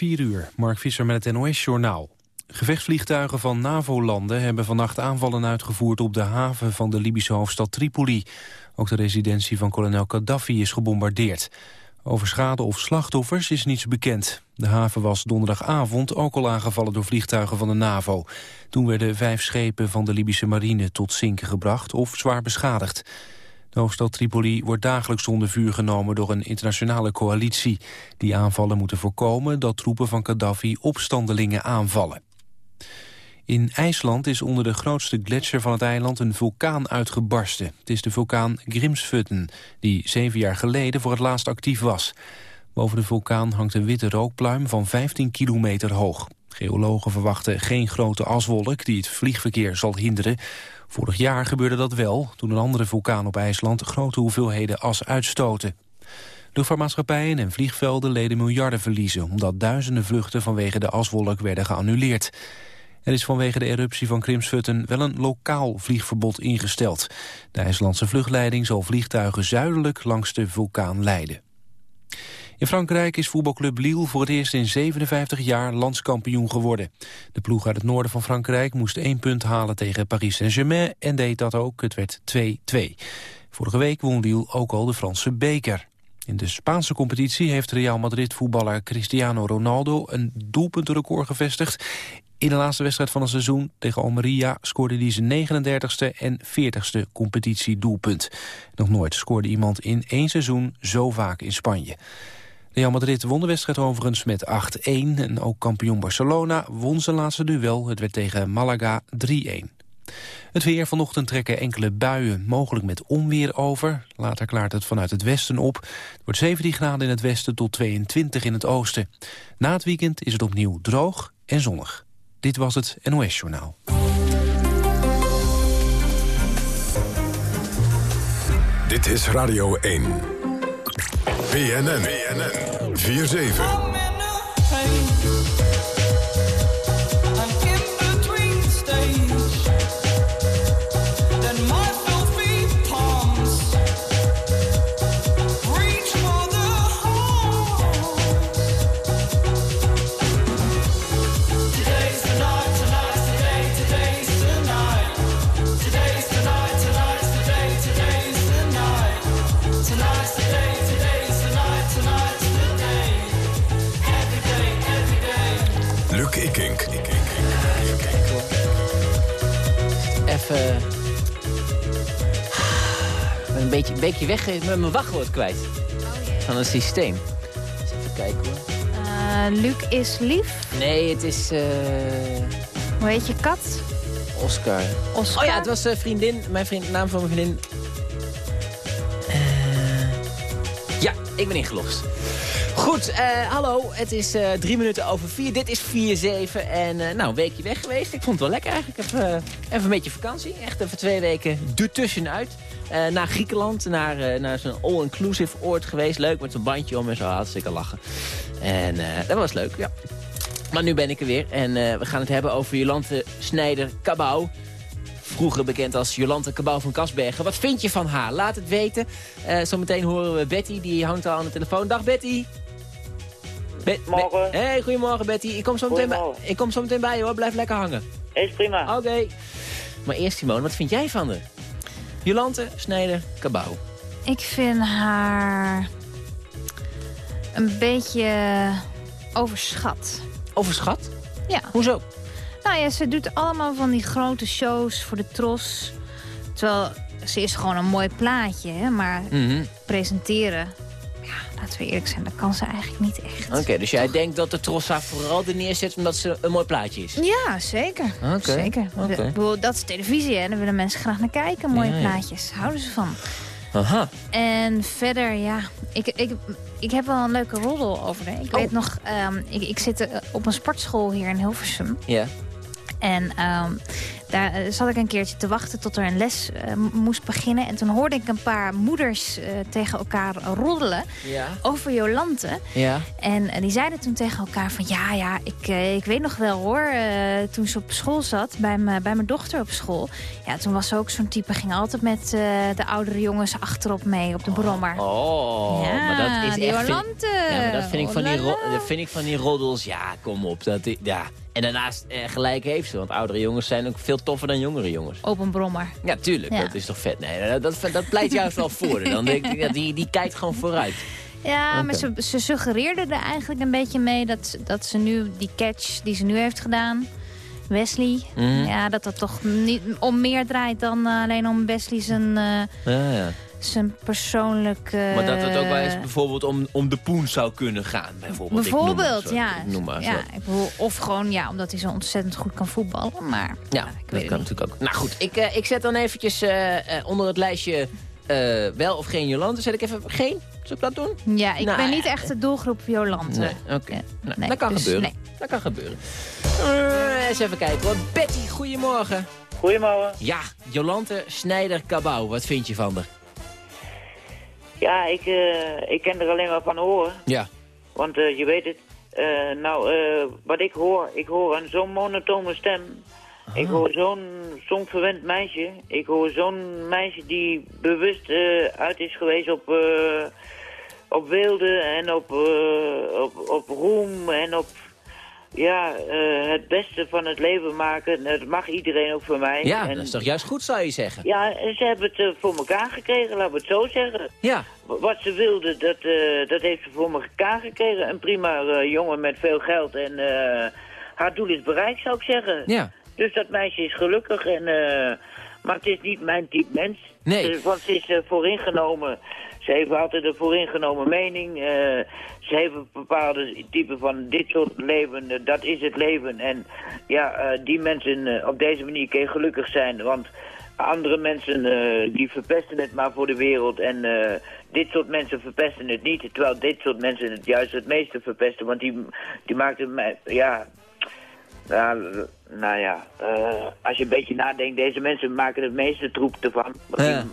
4 uur, Mark Visser met het NOS-journaal. Gevechtsvliegtuigen van NAVO-landen hebben vannacht aanvallen uitgevoerd op de haven van de Libische hoofdstad Tripoli. Ook de residentie van kolonel Gaddafi is gebombardeerd. Over schade of slachtoffers is niets bekend. De haven was donderdagavond ook al aangevallen door vliegtuigen van de NAVO. Toen werden vijf schepen van de Libische marine tot zinken gebracht of zwaar beschadigd. De hoofdstad Tripoli wordt dagelijks onder vuur genomen door een internationale coalitie. Die aanvallen moeten voorkomen dat troepen van Gaddafi opstandelingen aanvallen. In IJsland is onder de grootste gletsjer van het eiland een vulkaan uitgebarsten. Het is de vulkaan Grimsvötn, die zeven jaar geleden voor het laatst actief was. Boven de vulkaan hangt een witte rookpluim van 15 kilometer hoog. Geologen verwachten geen grote aswolk die het vliegverkeer zal hinderen. Vorig jaar gebeurde dat wel, toen een andere vulkaan op IJsland grote hoeveelheden as uitstoten. Luchtvaartmaatschappijen en vliegvelden leden miljarden verliezen... omdat duizenden vluchten vanwege de aswolk werden geannuleerd. Er is vanwege de eruptie van Krimsvutten wel een lokaal vliegverbod ingesteld. De IJslandse vluchtleiding zal vliegtuigen zuidelijk langs de vulkaan leiden. In Frankrijk is voetbalclub Lille voor het eerst in 57 jaar landskampioen geworden. De ploeg uit het noorden van Frankrijk moest één punt halen tegen Paris Saint-Germain en deed dat ook. Het werd 2-2. Vorige week won Lille ook al de Franse beker. In de Spaanse competitie heeft Real Madrid-voetballer Cristiano Ronaldo een doelpuntenrecord gevestigd. In de laatste wedstrijd van het seizoen tegen Almeria scoorde hij zijn 39ste en 40ste competitiedoelpunt. Nog nooit scoorde iemand in één seizoen zo vaak in Spanje. Real Madrid won de wedstrijd overigens met 8-1 en ook kampioen Barcelona won zijn laatste duel. Het werd tegen Malaga 3-1. Het weer vanochtend trekken enkele buien, mogelijk met onweer over. Later klaart het vanuit het westen op. Het wordt 17 graden in het westen tot 22 in het oosten. Na het weekend is het opnieuw droog en zonnig. Dit was het NOS Journaal. Dit is Radio 1. BNN. BNN. 4-7. Een beetje, een beetje weg met mijn wachtwoord kwijt. Van een systeem. even kijken hoor. Uh, Luc is lief? Nee, het is... Uh... Hoe heet je kat? Oscar. Oscar? Oh ja, het was uh, vriendin. Mijn vriend, naam van mijn vriendin. Ja, ik ben ingelogd. Goed, uh, hallo. Het is uh, drie minuten over vier. Dit is 4-7. En uh, nou, een weekje weg geweest. Ik vond het wel lekker eigenlijk. Even een beetje vakantie. Echt even twee weken tussenuit. naar Griekenland. Naar, naar zo'n all-inclusive oord geweest. Leuk met zo'n bandje om en zo. Hartstikke lachen. En dat was leuk, ja. Maar nu ben ik er weer. En we gaan het hebben over Jolante Snijder-Cabau vroeger bekend als Jolante Cabau van Kasbergen. Wat vind je van haar? Laat het weten. Zometeen horen we Betty, die hangt al aan de telefoon. Dag Betty. Morgen. Hey, goedemorgen Betty. Ik kom, zo meteen bij, ik kom zo meteen bij je hoor. Blijf lekker hangen. Is prima. Oké. Maar eerst Simone, wat vind jij van haar? Jolante Snijder Cabau. Ik vind haar een beetje overschat. Overschat? Ja. Hoezo? Nou ja, ze doet allemaal van die grote shows voor de tros. Terwijl ze is gewoon een mooi plaatje, hè? maar mm presenteren laten we eerlijk zijn, dat kan ze eigenlijk niet echt. Oké, dus jij denkt dat de Trossa vooral er neerzet omdat ze een mooi plaatje is? Ja, zeker. Okay. zeker. Okay. Dat is televisie, hè. Daar willen mensen graag naar kijken, mooie plaatjes. Houden ze van. Aha. En verder, ja, ik, ik, ik heb wel een leuke roddel over haar. Ik weet oh. nog, um, ik, ik zit eh, op een sportschool hier in Hilversum. Ja. En um, daar eh, zat ik een keertje te wachten tot er een les eh, moest beginnen. En toen hoorde ik een paar moeders eh, tegen elkaar roddelen Ja. over Jolante. Ja. En die zeiden toen tegen elkaar van ja, ja, ik, ik weet nog wel hoor. toen ze op school zat, bij, bij mijn dochter op school. Ja, toen was ze ook zo'n type, ging altijd met de oudere jongens achterop mee op de brommer. Oh, ja, maar dat is die echt... Jolante. Ja, maar dat vind, ik van die Oh ro- la. dat vind ik van die roddels. Ja, kom op. Dat, ja. En daarnaast eh, gelijk heeft ze. Want oudere jongens zijn ook veel toffer dan jongere jongens. Op een brommer. Ja, tuurlijk. Ja. Dat is toch vet. Nee, dat, dat, pleit juist wel voor. Dan denk ik, ja, die, die kijkt gewoon vooruit. Ja, maar ze, ze suggereerde er eigenlijk een beetje mee dat, dat ze nu die catch die ze nu heeft gedaan, Wesley, Mhm. ja, dat dat toch niet om meer draait dan eh, alleen om Wesley zijn, eh, Ja, ja. Zijn persoonlijke... Maar dat het ook wel eens bijvoorbeeld om, om de poen zou kunnen gaan. Bijvoorbeeld, Ik noem maar zo. ja. Ik Noem maar ja zo. ik bedoel, of gewoon ja, omdat hij zo ontzettend goed kan voetballen. Maar Ja, ik dat weet het kan niet. natuurlijk ook. Nou goed, ik, eh, ik zet dan eventjes eh, eh, onder het lijstje eh, wel of geen Jolante. Zet ik even geen? Zal ik dat doen? Ja, ik Nou, ben niet echt de doelgroep Jolante. Nee, oké. Nou, nee, dat kan dus gebeuren. nee. Dat kan gebeuren. Eh, eens even kijken hoor. Betty, goedemorgen. Goedemorgen. Ja, Jolante Snijder-Cabau. Wat vind je van haar? Ja, ik, eh, ik ken er alleen maar van horen. Ja. Want eh, je weet het. eh, nou, wat ik hoor, ik hoor een zo'n monotone stem. Ik hoor zo'n zo'n verwend meisje. Ik hoor zo'n meisje die bewust uit is geweest op, op wilde en op, op, op roem en op ja, eh, het beste van het leven maken. Dat mag iedereen ook van mij. Ja, En- dat is toch juist goed zou je zeggen? Ja, en ze hebben het eh, voor elkaar gekregen, laten we het zo zeggen. Ja. Wat ze wilde, dat, eh, dat heeft ze voor elkaar gekregen. Een prima jongen met veel geld en haar doel is bereikt, zou ik zeggen. Ja. Dus dat meisje is gelukkig, en, maar het is niet mijn type mens. Nee. Dus, want ze is vooringenomen. Ze heeft altijd een vooringenomen mening. eh, ze heeft een bepaalde type van dit soort leven, eh, dat is het leven. En ja, eh, die mensen op deze manier kun je gelukkig zijn. Want andere mensen die verpesten het maar voor de wereld. En dit soort mensen verpesten het niet. Terwijl dit soort mensen het juist het meeste verpesten. Want die, die maakten mij, ja... Ja, nou ja, als je een beetje nadenkt, deze mensen maken het meeste troep ervan. Ja.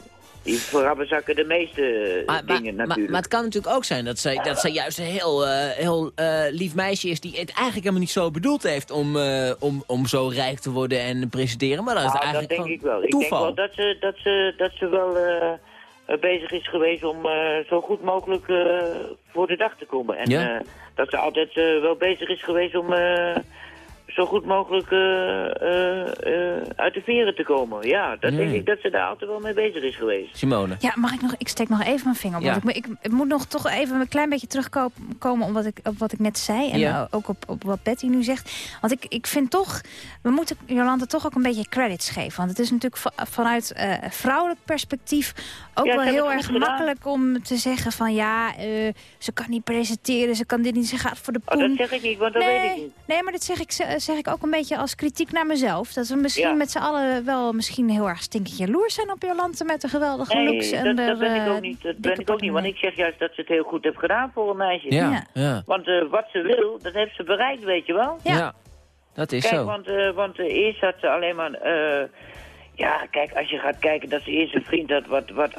Die, verrabbezakken de meeste eh, Maar, dingen maar, natuurlijk. maar het kan natuurlijk ook zijn dat zij, dat zij juist een heel, eh, heel eh, lief meisje is... die het eigenlijk helemaal niet zo bedoeld heeft om, om, om zo rijk te worden en presenteren. Maar dat is Nou, dat eigenlijk denk ik wel. Ik toeval. denk wel dat ze, dat ze, dat ze wel bezig is geweest om zo goed mogelijk voor de dag te komen. En Ja. dat ze altijd wel bezig is geweest om zo goed mogelijk eh, eh, eh, uit de veren te komen. Ja, dat denk ik dat ze daar altijd wel mee bezig is geweest. Simone. Ja, mag ik nog? Ik steek nog even mijn vinger op. Ja. want Ik, moet- ik, ik moet nog toch even een klein beetje terugkomen op wat ik, op wat ik net zei. En Ja. ook op, op wat Betty nu zegt. Want ik, ik vind toch, we moeten Jolanda toch ook een beetje credits geven. Want het is natuurlijk va- vanuit eh, vrouwelijk perspectief ook Ja, wel heel erg makkelijk om te zeggen van ja, eh, ze kan niet presenteren, ze kan dit niet, ze gaat voor de Oh, poen. dat zeg ik niet, want dat weet ik niet. nee, maar dit zeg ik, zeg ik ook een beetje als kritiek naar mezelf. Dat we misschien Ja. met z'n allen wel misschien heel erg stinkend jaloers zijn op Jolante met de geweldige Nee, looks. en dat, de, dat ben ik eh, ook niet. Dat ben ik ook niet, want ik zeg juist dat ze het heel goed heeft gedaan voor een meisje. Ja, Ja. ja. Want eh, wat ze wil, dat heeft ze bereikt, weet je wel. Ja. ja. Dat is Kijk, zo. want, eh, want eh, eerst had ze alleen maar... eh, ja, kijk, als je gaat kijken dat ze eerst een vriend had wat, wat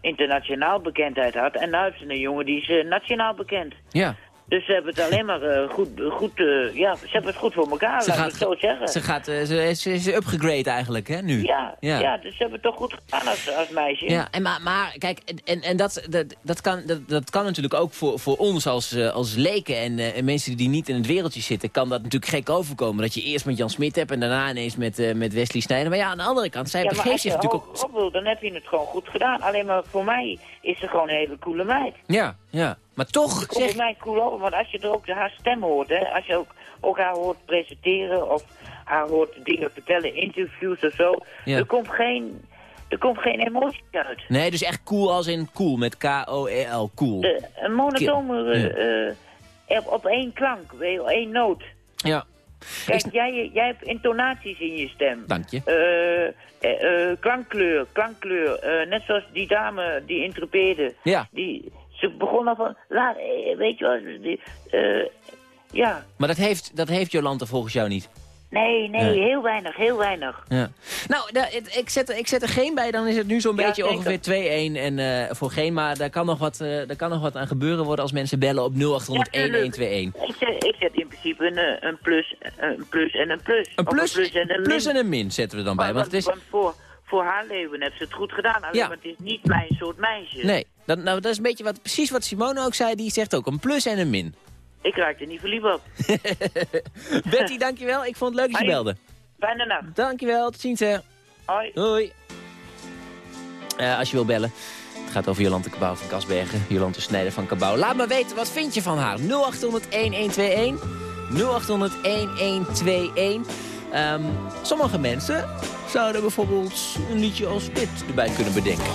internationaal bekendheid had. En nu heeft ze een jongen die is eh, nationaal bekend. Ja. Dus ze hebben het alleen maar eh, goed, goed eh, ja, ze hebben het goed voor elkaar, Ze laten gaat, het zo zeggen. ze, gaat, eh, ze, ze is upgegrade eigenlijk, hè, nu. ja, Ja. ja. dus ze hebben het toch goed gedaan als, als meisje. Ja, en maar, maar kijk, en, en dat, dat, dat, kan, dat, dat kan natuurlijk ook voor, voor ons als, als leken en, en mensen die niet in het wereldje zitten, kan dat natuurlijk gek overkomen. Dat je eerst met Jan Smit hebt en daarna ineens met, met Wesley Snijder. Maar ja, aan de andere kant, zij Ja, begeeft zich natuurlijk ook... op wil, dan heb je het gewoon goed gedaan. Alleen maar voor mij is ze gewoon een hele coole meid. Ja, ja. Maar toch, bij zeg... mij cool over, want als je er ook haar stem hoort, hè, als je ook, ook haar hoort presenteren of haar hoort dingen vertellen, interviews of zo, Ja. er, komt geen, er komt geen emotie uit. Nee, dus echt cool als in cool, met K-O-E-L, cool. De, een monotone eh, eh, op, op één klank, één noot. Ja, Kijk, Ik- jij, jij hebt intonaties in je stem. dank je. Eh, klankkleur, klankkleur. net zoals die dame die interpreteerde. Ja, Die, ze begon al van, laat, eh, weet je wel, die, eh, ja. maar dat heeft, dat heeft Jolante volgens jou niet. Nee, nee, Nee. heel weinig, heel weinig. Ja. Nou, ik, zet er, ik zet er geen bij, dan is het nu zo'n Ja, beetje ongeveer 2-1 en, eh, voor geen. Maar daar kan, nog wat, daar kan nog wat aan gebeuren worden als mensen bellen op 0800 Ja, tuurlijk. 1121. Ik zet, ik zet in principe een, een, plus, een plus en een plus. Een plus, een plus en een plus min. en een min zetten we dan bij. Maar- Want het is, want voor, voor haar leven heeft ze het goed gedaan. Alleen, Ja. het is niet mijn soort meisje. nee, dat, nou, dat is een beetje wat, precies wat Simone ook zei. Die zegt ook een plus en een min. Ik raak er niet verliefd op. Betty, dankjewel. Ik vond het leuk dat je Hoi. belde. Fijne nacht. Dankjewel, tot ziens hè. Hoi. Hoi. Eh, als je wil bellen. Het gaat over Jolante Cabau van Kasbergen. Jolante Snijder van Cabau. Laat me weten, wat vind je van haar? 0800-1121. 0800-1121. Ehm, sommige mensen zouden bijvoorbeeld een liedje als dit erbij kunnen bedenken.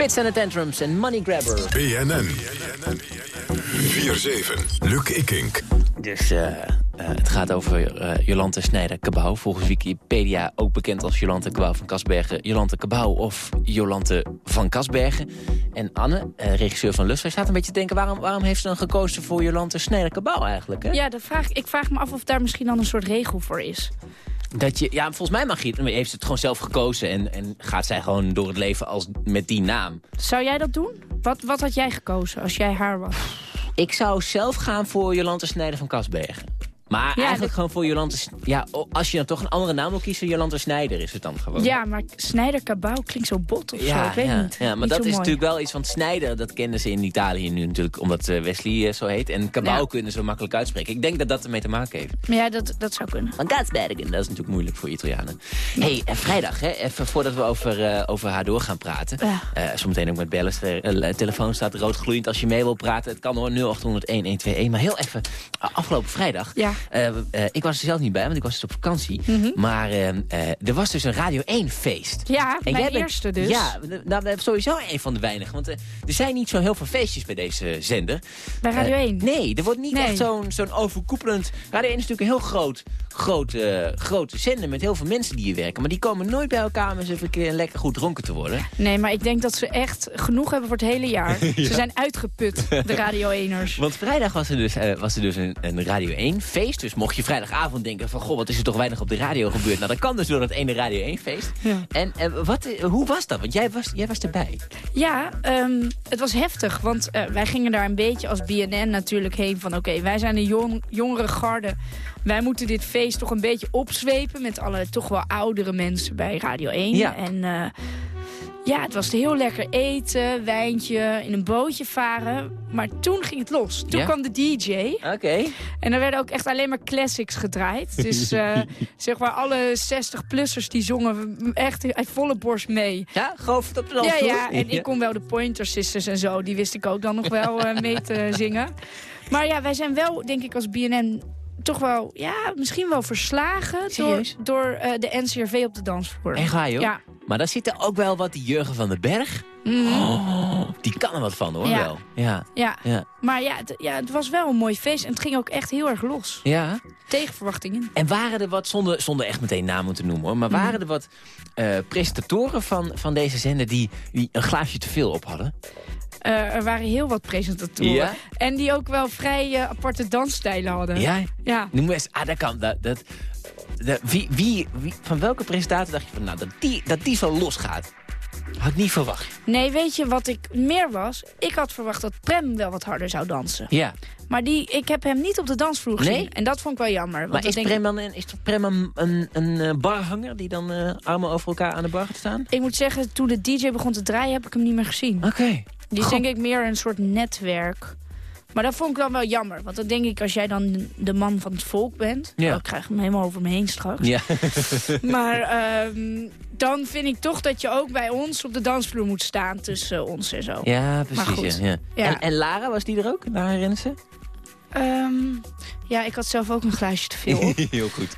Fits and the Tantrums en Money Grabber. BNN. 4-7. Luc Ikink. Dus eh, eh, het gaat over eh, Jolante Snijder-Cabau. Volgens Wikipedia ook bekend als Jolante Cabau van Kasbergen. Jolante Cabau of Jolante van Kasbergen. En Anne, eh, regisseur van Lust, hij staat een beetje te denken... waarom, waarom heeft ze dan gekozen voor Jolante Snijder-Cabau eigenlijk? Hè? Ja, dat vraag, ik vraag me af of daar misschien dan een soort regel voor is. Dat je, ja, volgens mij mag je, het- heeft ze het gewoon zelf gekozen... En, en gaat zij gewoon door het leven als, met die naam. Zou jij dat doen? Wat, wat had jij gekozen als jij haar was? Ik zou zelf gaan voor Jolante Snijder van Kasbergen. Maar eigenlijk gewoon voor Jolante... Ja, als je dan toch een andere naam wil kiezen... Jolante Snijder is het dan gewoon. Ja, maar Snijder Cabau klinkt zo bot of zo. Ik weet ja, niet. Ja, maar Niet dat is mooi. natuurlijk wel iets van Snijder. Dat kennen ze in Italië nu natuurlijk, omdat eh, Wesley eh, zo heet. En Cabau Ja. kunnen ze makkelijk uitspreken. Ik denk dat dat ermee te maken heeft. Maar ja, dat, dat zou kunnen. Van Gatsbergen, dat is natuurlijk moeilijk voor Italianen. hey, eh, vrijdag, hè, even voordat we over, over haar door gaan praten. Ja. Eh, zometeen ook met bellen. De telefoon staat rood gloeiend als je mee wil praten. Het kan hoor, 0800 1121. Maar heel even, afgelopen vrijdag Ja. Eh, eh, ik was er zelf niet bij, want ik was dus op vakantie. Mhm. Maar eh, eh, er was dus een Radio 1 feest. Ja, En mijn jij bent- eerste dus. Ja, nou, dat is sowieso een van de weinigen. Want er zijn niet zo heel veel feestjes bij deze zender. Bij Radio Eh, 1. nee, er wordt niet Nee. echt zo'n zo'n overkoepelend... Radio 1 is natuurlijk een heel groot, groot, grote zender met heel veel mensen die hier werken. Maar die komen nooit bij elkaar om eens even een keer lekker goed dronken te worden. Nee, maar ik denk dat ze echt genoeg hebben voor het hele jaar. Ze zijn uitgeput, de Radio 1'ers. Want vrijdag was er dus, was er dus een, een Radio 1 feest. Dus mocht je vrijdagavond denken van... Goh, wat is er toch weinig op de radio gebeurd. Nou, dat kan dus door dat ene Radio 1 feest. Ja. En eh, wat, eh, hoe was dat? Want jij was, jij was erbij. Ja, ehm, het was heftig. Want eh, wij gingen daar een beetje als BNN natuurlijk heen van... oké, wij zijn een jong, jongere garde. Wij moeten dit feest toch een beetje opzwepen... met alle toch wel oudere mensen bij Radio 1. Ja. En ja, het was heel lekker eten, wijntje, in een bootje varen. Maar toen ging het los. Toen Ja? kwam de DJ. Oké. En er werden ook echt alleen maar classics gedraaid. Dus eh, zeg maar alle 60-plussers die zongen echt volle borst mee. Ja, het op de Ja, dansvloer? ja, en ik kon wel de Pointer Sisters en zo. Die wist ik ook dan nog wel eh, mee te zingen. Maar ja, wij zijn wel, denk ik, als BNN toch wel, ja, misschien wel verslagen door, Serieus? door eh, de NCRV op de dansvloer. Echt waar, joh? Ja. Maar daar zit er ook wel wat die Jurgen van den Berg. Oh, die kan er wat van, hoor, Ja. wel. Ja, Ja, ja. maar ja het, ja, het was wel een mooi feest. En het ging ook echt heel erg los. Ja. Tegen verwachtingen. En waren er wat, zonder, zonder echt meteen namen te noemen hoor... maar Mhm. waren er wat eh, presentatoren van, van deze zender die, die een glaasje te veel op hadden? Eh, er waren heel wat presentatoren. Ja? En die ook wel vrij eh, aparte dansstijlen hadden. Ja? Ja. Noem eens, ah, dat kan. Dat, dat, dat- wie, wie, wie, van welke presentator dacht je van, nou, dat die, dat die zo losgaat? Had ik niet verwacht. Nee, weet je wat ik meer was? Ik had verwacht dat Prem wel wat harder zou dansen. Ja. Maar die, ik heb hem niet op de dansvloer gezien. Nee? En dat vond ik wel jammer. Want Maar is denk Prem, dan een, is toch Prem een, een, een eh, barhanger die dan eh, armen over elkaar aan de bar gaat staan? ik, ik moet zeggen, toen de DJ begon te draaien, heb ik hem niet meer gezien. Oké. Die is denk ik meer een soort netwerk. Maar dat vond ik dan wel jammer. Want dan denk ik, als jij dan de man van het volk bent... Ja. Oh, ik krijg hem helemaal over me heen straks. Ja. Maar ehm, dan vind ik toch dat je ook bij ons op de dansvloer moet staan tussen ons en zo. ja, Maar precies. goed. Ja, ja. Ja. En, en Lara, was die er ook? Lara Rensen? Ehm, ja, ik had zelf ook een glaasje te veel op. Heel goed.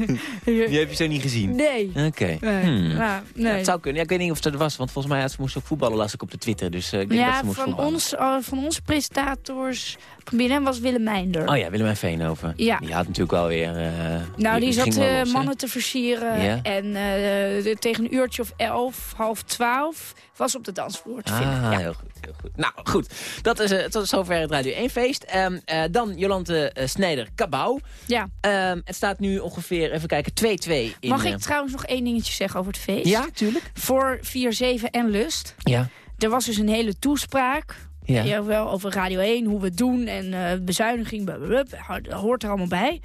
Die heb je zo niet gezien? Nee. Oké. Nee. Hmm. Nou, Ja, nee. het zou kunnen. Ja, ik weet niet of het er was, want volgens mij had ze moest ook voetballen, las ik op de Twitter. Dus eh, ik denk dat Ja, ze moest van, voetballen. ons, eh, van onze presentators van BNN was Willem Meinder. Oh ja, Willemijn Veenhoven. Ja. Die had natuurlijk wel weer... eh, nou, die zat los, mannen te versieren. Ja. En de- tegen een uurtje of elf, half twaalf, was op de dansvloer te vinden. Ah, Ja. heel goed, heel goed. Nou, goed. Dat is tot zover het Radio 1-feest. Ehm, eh, dan Jolante eh, Snijder-Kabau. ja. Ehm, het staat nu ongeveer, even kijken, 2-2 in... Mag eh, ik trouwens nog één dingetje zeggen over het feest? Ja, tuurlijk. Voor 4-7 en Lust. Ja. Er was dus een hele toespraak. Ja. Ja. wel over Radio 1, hoe we het doen en eh, bezuiniging, blablabla. hoort er allemaal bij.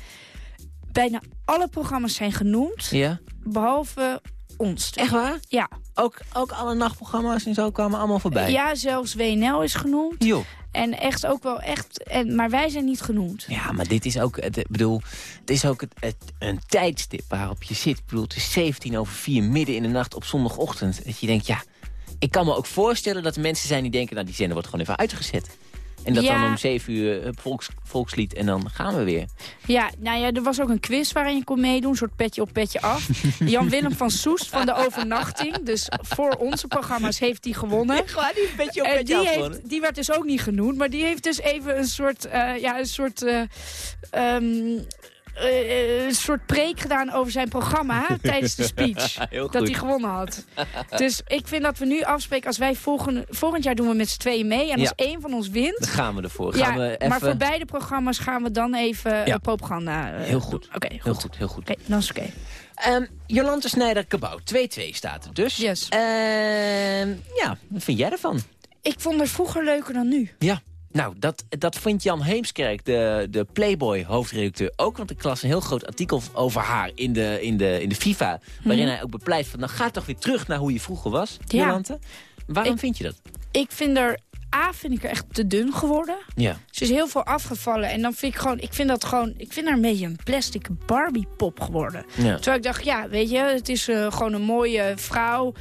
Bijna alle programma's zijn genoemd, Ja. behalve ons. Echt waar? Ja. Ook, ook alle nachtprogramma's en zo kwamen allemaal voorbij? ja, zelfs WNL is genoemd. Joh. En echt ook wel echt, en, maar wij zijn niet genoemd. Ja, maar dit is ook, het, ik bedoel, het is ook het, het- een tijdstip waarop je zit. Ik bedoel, het is 17 over 4 midden in de nacht op zondagochtend. Dat je denkt, ja, ik kan me ook voorstellen dat er mensen zijn die denken, nou die zender wordt gewoon even uitgezet. En dat Ja. dan om 7 uur eh, volks, volkslied en dan gaan we weer. Ja, nou ja, er was ook een quiz waarin je kon meedoen. Een soort petje op, petje af. Jan-Willem van Soest van de overnachting. Dus voor onze programma's heeft hij gewonnen. Gewoon die een beetje En die, heeft, die werd dus ook niet genoemd. Maar die heeft dus even een soort, eh, ja, een soort, eh, ehm, eh, een soort preek gedaan over zijn programma tijdens de speech. Dat hij gewonnen had. Dus ik vind dat we nu afspreken als wij volgende, volgend jaar doen we met z'n tweeën mee. En als Ja. één van ons wint... Dan gaan we ervoor. Ja, Gaan we even... maar voor beide programma's gaan we dan even Ja. eh, propaganda eh, Heel goed. Oké, goed. Heel goed, heel goed. Oké, dan is oké. Ehm, Jolante Snijder-Kabau, 2-2 staat er dus. Yes. Ehm, ja, wat vind jij ervan? Ik vond het vroeger leuker dan nu. Ja, nou, dat, dat vindt Jan Heemskerk, de, de Playboy-hoofdredacteur, ook. Want ik las een heel groot artikel over haar in de, in de, in de FIFA... waarin Mhm. hij ook bepleit van, nou ga toch weer terug naar hoe je vroeger was, Ja. Jolante. Waarom Ik- vind je dat? Ik vind er... A, vind ik er echt te dun geworden. Ja. Ze is heel veel afgevallen. En dan vind ik gewoon... Ik vind dat gewoon... Ik vind haar een beetje een plastic Barbie-pop geworden. ja. Terwijl ik dacht, ja, weet je... Het is eh, gewoon een mooie vrouw.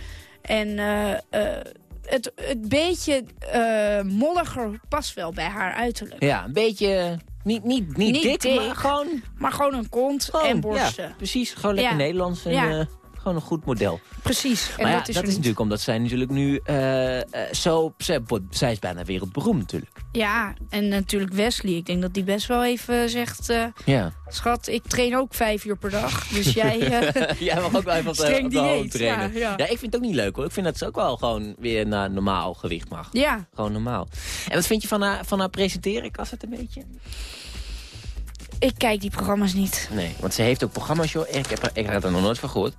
En eh, eh, het, het beetje eh, molliger past wel bij haar uiterlijk. Ja, een beetje Niet, niet, niet, Niet dik, dik. maar gewoon... Maar gewoon een kont gewoon en borsten. Ja, precies, gewoon lekker Ja. Nederlands. En, Ja. Gewoon een goed model. Precies. En maar ja, dat is dat is niet. natuurlijk omdat zij natuurlijk nu eh, zo... Zij, zij is bijna wereldberoemd natuurlijk. Ja, en natuurlijk Wesley. Ik denk dat die best wel even zegt... eh, Ja. schat, ik train ook vijf uur per dag. Dus jij... Jij mag ook wel even op op de trainen. ja, ja. ik vind het ook niet leuk hoor. Ik vind dat ze ook wel gewoon weer naar normaal gewicht mag. ja, Gewoon normaal. En wat vind je van haar, van haar presenteren? Ik was het een beetje? ik kijk die programma's niet. Nee, want ze heeft ook programma's, joh. Ik heb er, ik had er nog nooit van gehoord.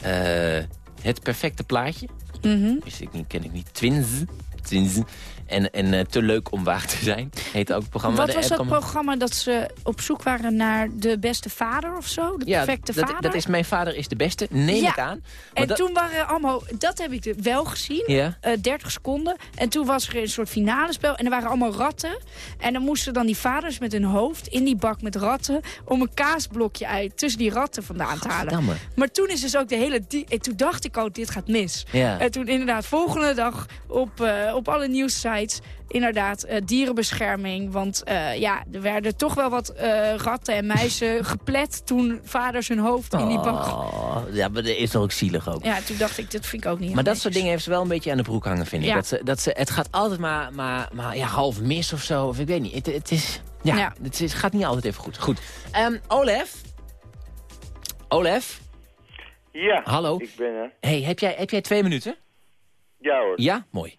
Eh, het perfecte plaatje. Wist ik niet, ken ik niet. Twins. Twins. En, en eh, te leuk om waar te zijn. Heet ook het programma. Wat De was dat programma dat ze op zoek waren naar de beste vader of zo? De Ja, perfecte dat, vader? dat is mijn vader is de beste, neem Ja. ik aan. Maar en dat- toen waren allemaal... Dat heb ik wel gezien. Ja. eh 30 seconden. En toen was er een soort finale spel. En er waren allemaal ratten. En dan moesten dan die vaders met hun hoofd in die bak met ratten... om een kaasblokje uit tussen die ratten vandaan te halen. Maar toen is dus ook de hele... En toen dacht ik ook, dit gaat mis. Ja. En toen inderdaad volgende dag op, eh, op alle inderdaad eh, dierenbescherming. Want eh, ja, er werden toch wel wat eh, ratten en muizen geplet... toen vaders hun hoofd in die bak... Oh, ja, maar dat is toch ook zielig ook. Ja, toen dacht ik, dit vind ik ook niet Maar dat soort dingen heeft ze wel een beetje aan de broek hangen, vind ik. Ja. Dat ze, dat ze, het gaat altijd maar, maar, maar ja, half mis of zo. Of ik weet niet. Het, het is, ja, Ja. Het, is, gaat niet altijd even goed. Goed. Ehm, Olef? Olef? Ja, Hallo? ik ben er. Hey, heb jij, heb jij twee minuten? Ja hoor. Ja? Mooi.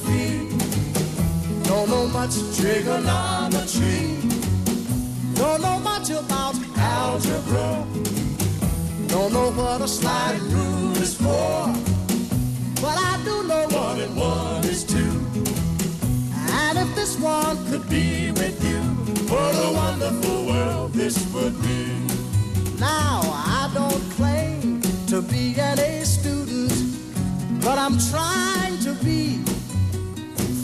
Don't know much trigonometry. Don't know much about algebra. Don't know what a sliding rule is for. But I do know one and one is two. And if this one could be with you, what a wonderful world this would be. Now, I don't claim to be an A student, but I'm trying to be.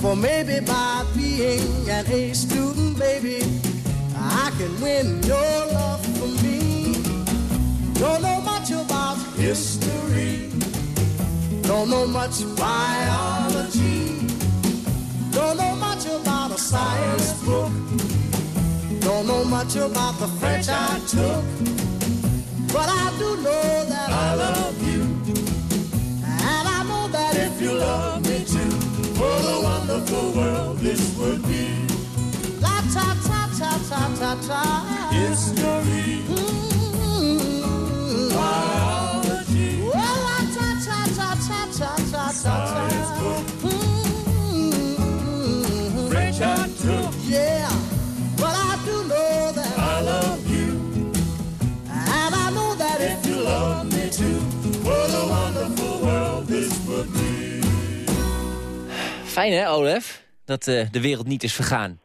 For maybe by being an A student, baby, I can win your love for me. Don't know much about history. Don't know much biology. Don't know much about a science book. Don't know much about the French I took. But I do know that I love you. And I know that if you love me what a wonderful world this would be. La ta ta ta ta ta ta. History. Mm. Fijn hè, Olef? Dat eh, de wereld niet is vergaan.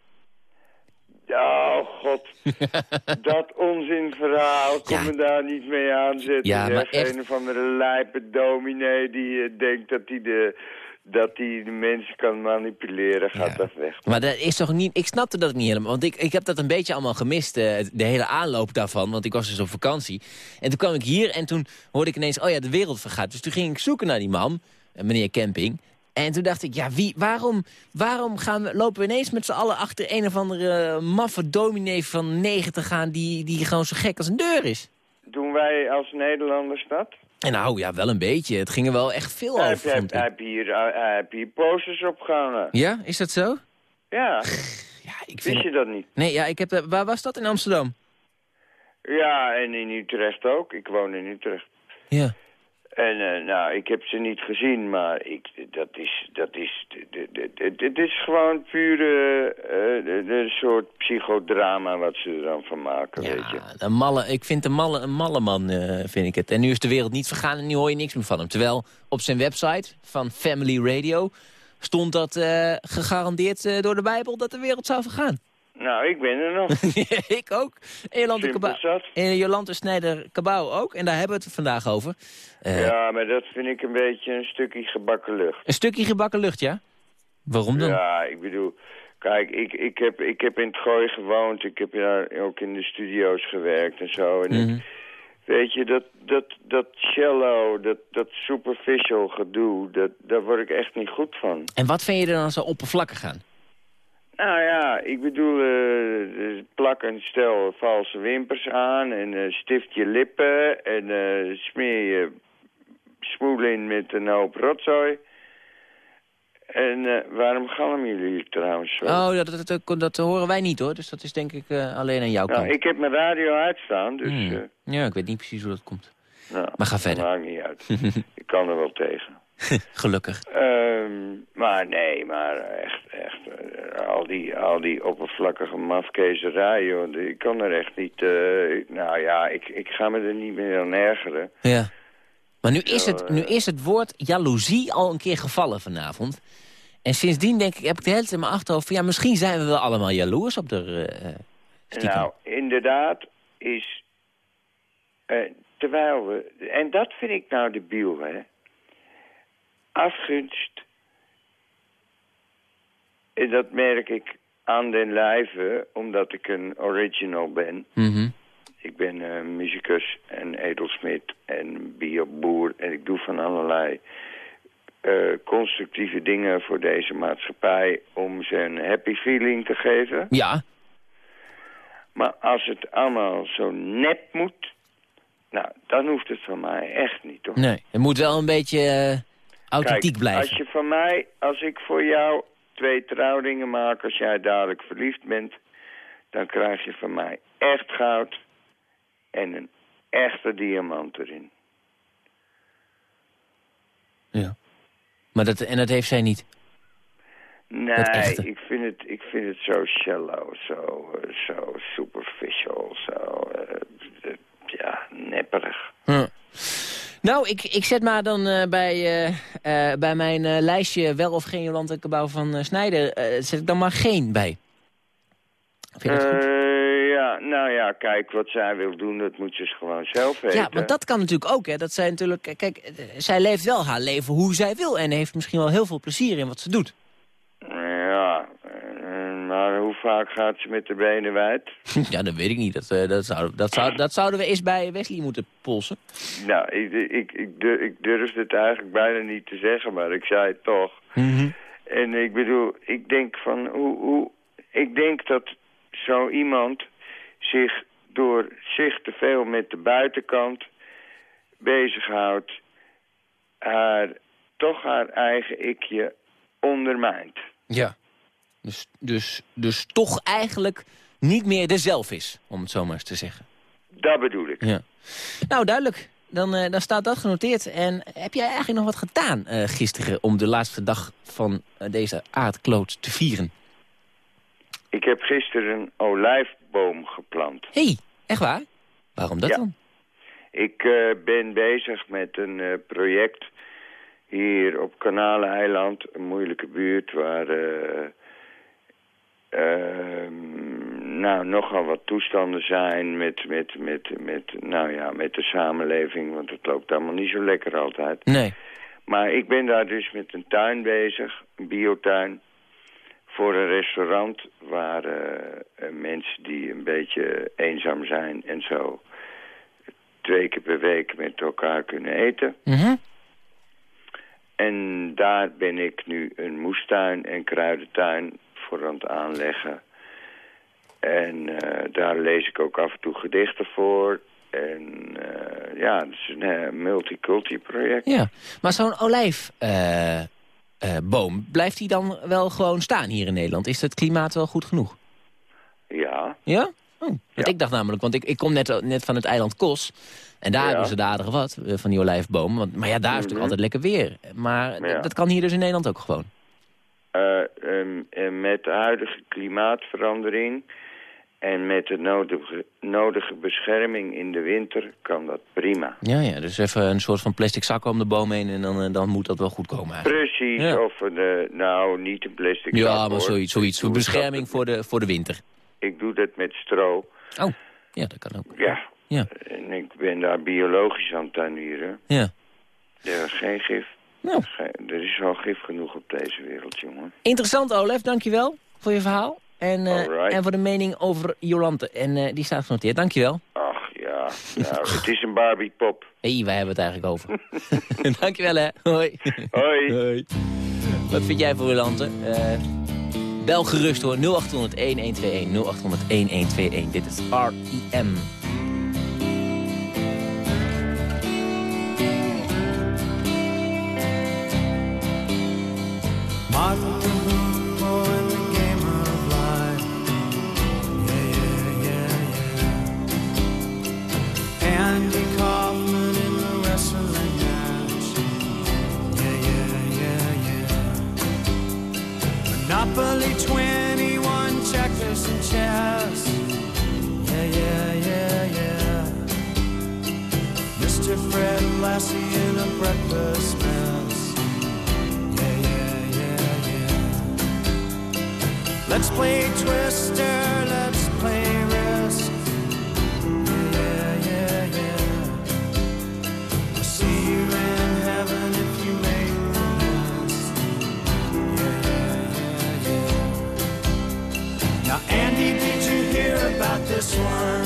Oh god, dat onzinverhaal, kom Ja. me daar niet mee aanzetten. Ja, maar echt- Een of andere lijpe dominee die eh, denkt dat hij de, dat hij de mensen kan manipuleren, gaat Ja. dat weg. Maar dat is toch niet... Ik snapte dat niet helemaal. Want ik, ik heb dat een beetje allemaal gemist, eh, de hele aanloop daarvan. Want ik was dus op vakantie. En toen kwam ik hier en toen hoorde ik ineens... Oh ja, de wereld vergaat. Dus toen ging ik zoeken naar die man, meneer Camping. En toen dacht ik, ja, wie, waarom, waarom gaan we, lopen we ineens met z'n allen achter een of andere maffe dominee van negen te gaan... Die, die gewoon zo gek als een deur is? Doen wij als Nederlanders dat? En nou, ja, wel een beetje. Het ging er wel echt veel Hij over, heb, vond heb, ik. heb hier, eh, heb hier posters opgehangen. Ja, is dat zo? Ja, Ja, ik vind... wist je dat niet? Nee, ja, ik heb... eh, Waar was dat? In Amsterdam? Ja, en in Utrecht ook. Ik woon in Utrecht. Ja. En eh, nou, ik heb ze niet gezien, maar ik, dat is, dat is, het is gewoon pure eh, een soort psychodrama wat ze er dan van maken, weet je. Ja, een malle, ik vind een malle, een malle man, eh, vind ik het. En nu is de wereld niet vergaan en nu hoor je niks meer van hem. Terwijl op zijn website van Family Radio stond dat eh, gegarandeerd eh, door de Bijbel dat de wereld zou vergaan. Nou, ik ben er nog. ik ook. En Jolante, zat. en Jolante Snijder Cabau ook. En daar hebben we het vandaag over. Eh, Ja, maar dat vind ik een beetje een stukje gebakken lucht. Een stukje gebakken lucht, ja? Waarom dan? Ja, ik bedoel... Kijk, ik, ik, heb, ik heb in het Gooi gewoond. Ik heb daar ook in de studio's gewerkt en zo. En ik- Mhm. weet je, dat, dat, dat shallow, dat, dat superficial gedoe... Dat, daar word ik echt niet goed van. En wat vind je er dan zo oppervlakkig aan? Nou ja, ik bedoel, eh, plak een stel valse wimpers aan en eh, stift je lippen en eh, smeer je smoel in met een hoop rotzooi. En waarom galmen jullie trouwens zo? Oh, dat, dat, dat, dat horen wij niet hoor. Dus dat is denk ik alleen aan jouw nou, kant. ik heb mijn radio uitstaan, dus Hmm. Ja, ik weet niet precies hoe dat komt. nou, Maar ga verder. maakt niet uit. ik kan er wel tegen. Gelukkig. Ehm, maar nee, maar echt, echt, eh, al, die, al die oppervlakkige mafkezerij, joh, ik kan er echt niet, eh, nou ja, ik, ik ga me er niet meer aan ergeren. Ja. Maar nu is, het, nu eh. is het woord jaloezie al een keer gevallen vanavond. En sindsdien denk ik, heb ik de hele tijd in mijn achterhoofd... van ja, misschien zijn we wel allemaal jaloers op de stiekem. Nou, inderdaad is, terwijl we, en dat vind ik nou de biel, hè, afgunst, en dat merk ik aan den lijve, omdat ik een original ben. Mhm. Ik ben eh, muzikus en edelsmid en bioboer en ik doe van allerlei eh, constructieve dingen voor deze maatschappij om ze een happy feeling te geven. Ja, Maar als het allemaal zo nep moet, nou, dan hoeft het van mij echt niet, toch? nee. Het moet wel een beetje eh, authentiek Kijk, blijven. als je van mij, als ik voor jou twee trouwringen maak, als jij dadelijk verliefd bent, dan krijg je van mij echt goud en een echte diamant erin. Ja. Maar dat, en dat heeft zij niet. Nee, ik vind, het, ik vind het zo shallow, zo, eh, zo superficial, zo, eh, eh, ja, nepperig. Hm. Nou, ik, ik zet maar dan eh, bij, eh, eh, bij mijn lijstje wel of geen Jolante Cabau van Snijder... zet ik dan maar geen bij. Vind je dat goed? Ja, nou ja, kijk, wat zij wil doen, dat moet ze gewoon zelf weten. Ja, want dat kan natuurlijk ook, hè. Dat zij natuurlijk... Kijk, zij leeft wel haar leven hoe zij wil... en heeft misschien wel heel veel plezier in wat ze doet. Maar hoe vaak gaat ze met de benen wijd? ja, dat weet ik niet. Dat, eh, dat, zou, dat, zou, dat zouden we eens bij Wesley moeten polsen. Nou, ik, ik, ik, ik durfde het eigenlijk bijna niet te zeggen, maar ik zei het toch. En ik bedoel, ik denk van hoe, hoe ik denk dat zo iemand zich door zich te veel met de buitenkant bezighoudt, haar toch haar eigen ikje ondermijnt. Ja. Dus, dus, dus toch eigenlijk niet meer de zelf is, om het zo maar eens te zeggen. Dat bedoel ik. Ja. Nou, duidelijk. Dan, eh, dan staat dat genoteerd. En heb jij eigenlijk nog wat gedaan eh, gisteren om de laatste dag van eh, deze aardkloot te vieren? Ik heb gisteren een olijfboom geplant. Hé, hey, echt waar? Waarom dat Ja. dan? Ik ben bezig met een project hier op Kanaleiland, een moeilijke buurt waar nou, nogal wat toestanden zijn met, met, met, met, nou ja, met de samenleving, want het loopt allemaal niet zo lekker altijd. Nee. Maar ik ben daar dus met een tuin bezig, een biotuin, voor een restaurant waar eh, mensen die een beetje eenzaam zijn en zo twee keer per week met elkaar kunnen eten. Mhm. En daar ben ik nu een moestuin en kruidentuin voor aan het aanleggen. En eh, daar lees ik ook af en toe gedichten voor. En eh, ja, het is een multiculti project. Ja. Maar zo'n olijfboom, boom, blijft die dan wel gewoon staan hier in Nederland? Is het klimaat wel goed genoeg? Ja, Ja? Oh, want Ja. ik dacht namelijk, want ik, ik kom net, net van het eiland Kos. En daar Ja. hebben ze de wat van die olijfboom. Want, maar ja, daar is Mhm. natuurlijk altijd lekker weer. Maar Ja. dat kan hier dus in Nederland ook gewoon. Eh, ehm, en met de huidige klimaatverandering En met de nodige, nodige bescherming in de winter kan dat prima. Ja, ja, dus even een soort van plastic zak om de boom heen en dan, eh, dan moet dat wel goed komen eigenlijk. Precies, Ja. of een, eh, nou, niet een plastic zak, Ja, maar zoiets, zoiets. Doe Bescherming voor de, voor de winter. Ik doe dat met stro. Oh, ja, dat kan ook. Ja. Ja. En ik ben daar biologisch aan het tuinieren. Ja. Er is geen gif. Nou. Er is al gif genoeg op deze wereld, jongen. Interessant, Olaf. Dankjewel voor je verhaal. En, eh, en voor de mening over Jolante. En eh, die staat genoteerd. Dankjewel. Ach ja, nou, het is een Barbie-pop. Hé, hey, wij hebben het eigenlijk over. Dankjewel, hè. Hoi. Hoi. Hoi. Wat vind jij voor Jolante? Eh, bel gerust hoor. 0800 1121 0800 1121. Dit is R.I.M. Monopoly 21, checkers and chess. Yeah, yeah, yeah, yeah. Mr. Fred Lassie in a breakfast mess. Let's play Twister, let's play Risk. Yeah, yeah, yeah. I'll see you in heaven if you make the list. Yeah, yeah, yeah, yeah. Now, Andy, did you hear about this one?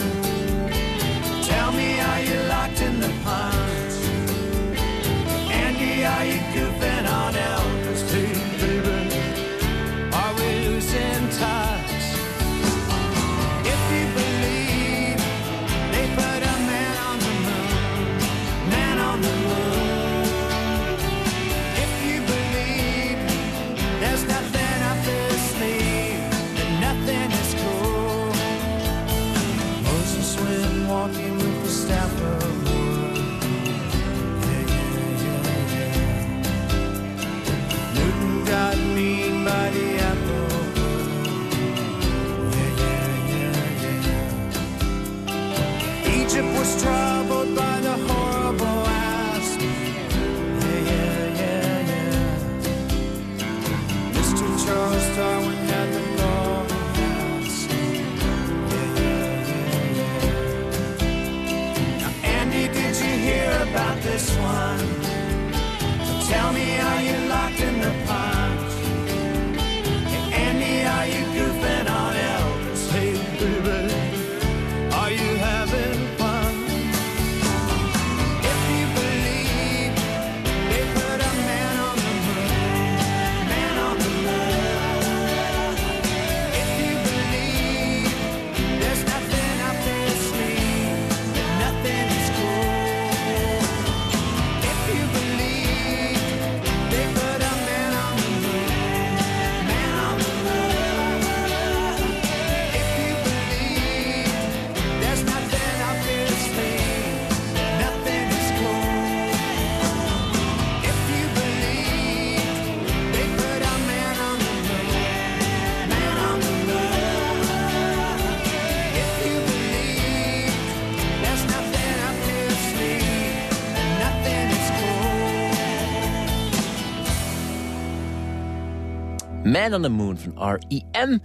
Man on the Moon van R.I.M.